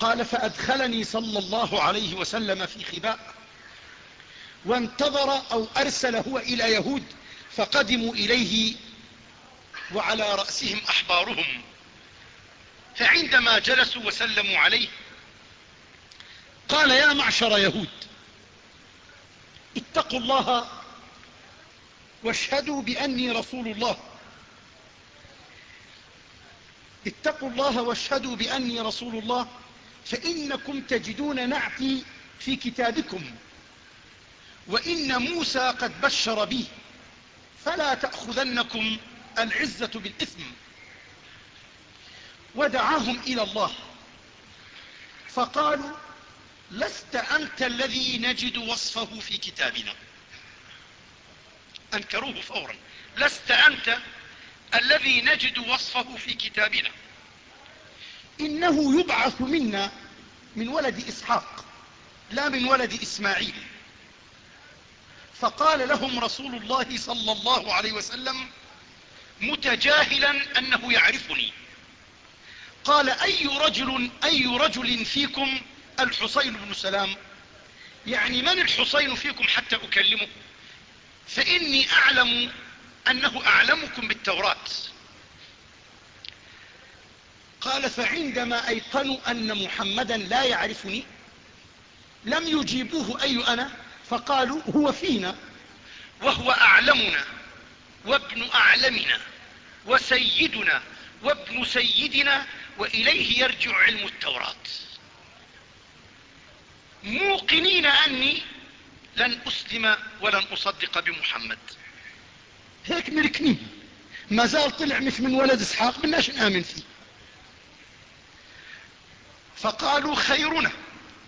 قال فأدخلني صلى الله عليه وسلم في خباء وانتظر أو أرسل هو إلى يهود فقدموا إليه وعلى رأسهم أحبارهم. فعندما جلسوا وسلموا عليه قال يا معشر يهود اتقوا الله واشهدوا بأني رسول الله. اتقوا الله واشهدوا بأني رسول الله فإنكم تجدون نعتي في كتابكم. وإن موسى قد بشر بي فلا تأخذنكم العزة بالإثم. ودعاهم إلى الله. فقالوا لست أنت الذي نجد وصفه في كتابنا. أنكروه فورا. لست أنت الذي نجد وصفه في كتابنا. إنه يبعث منا من ولد إسحاق لا من ولد إسماعيل. فقال لهم رسول الله صلى الله عليه وسلم متجاهلا أنه يعرفني. قال أي رجل, أي رجل فيكم الحصين بن سلام؟ يعني من الحصين فيكم حتى أكلمه؟ فإني أعلم أنه أعلمكم بالتوراة. قال فعندما أيقنوا أن محمدا لا يعرفني لم يجيبوه أي أنا فقالوا هو فينا وهو أعلمنا. وابن أعلمنا وسيدنا وابن سيدنا وإليه يرجع علم التوراة. موقنين أني لن أسلم ولن أصدق بمحمد. هيك مركنين ما زال طلع مش من ولد إسحاق بدناش نآمن فيه. فقالوا خيرنا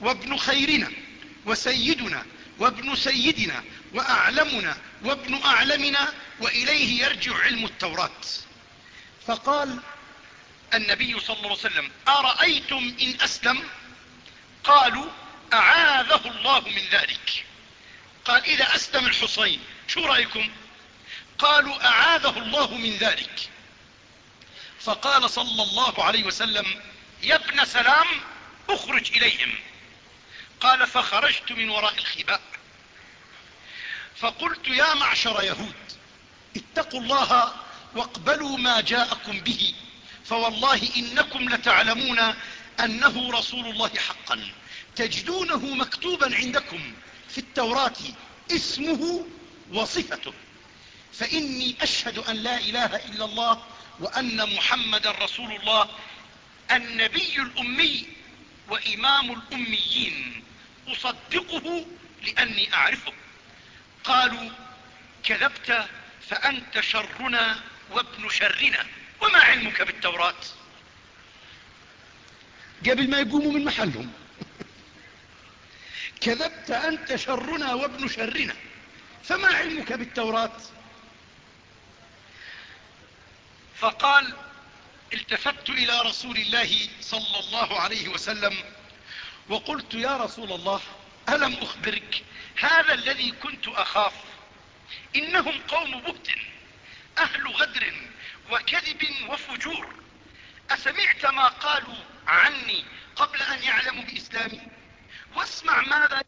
وابن خيرنا وسيدنا وابن سيدنا وأعلمنا وابن أعلمنا وإليه يرجع علم التوراة. فقال النبي صلى الله عليه وسلم أرأيتم إن أسلم؟ قالوا أعاذه الله من ذلك. قال إذا أسلم الحصين شو رأيكم؟ قالوا أعاذه الله من ذلك. فقال صلى الله عليه وسلم يا ابن سلام أخرج إليهم. قال فخرجت من وراء الخباء. فقلت يا معشر يهود اتقوا الله واقبلوا ما جاءكم به فوالله إنكم لتعلمون أنه رسول الله حقا. تجدونه مكتوبا عندكم في التوراة اسمه وصفته. فإني أشهد أن لا إله إلا الله وأن محمدا رسول الله النبي الأمي وإمام الأميين. أصدقه لأني أعرفه. قالوا كذبت فأنت شرنا وابن شرنا وما علمك بالتوراة؟ قبل ما يقوموا من محلهم. (laughs) كذبت أنت شرنا وابن شرنا فما علمك بالتوراة؟ فقال التفت إلى رسول الله صلى الله عليه وسلم وقلت يا رسول الله ألم أخبرك؟ هذا الذي كنت أخاف. إنهم قوم بهت أهل غدر وكذب وفجور. أسمعت ما قالوا عني قبل أن يعلموا بإسلامي واسمع ماذا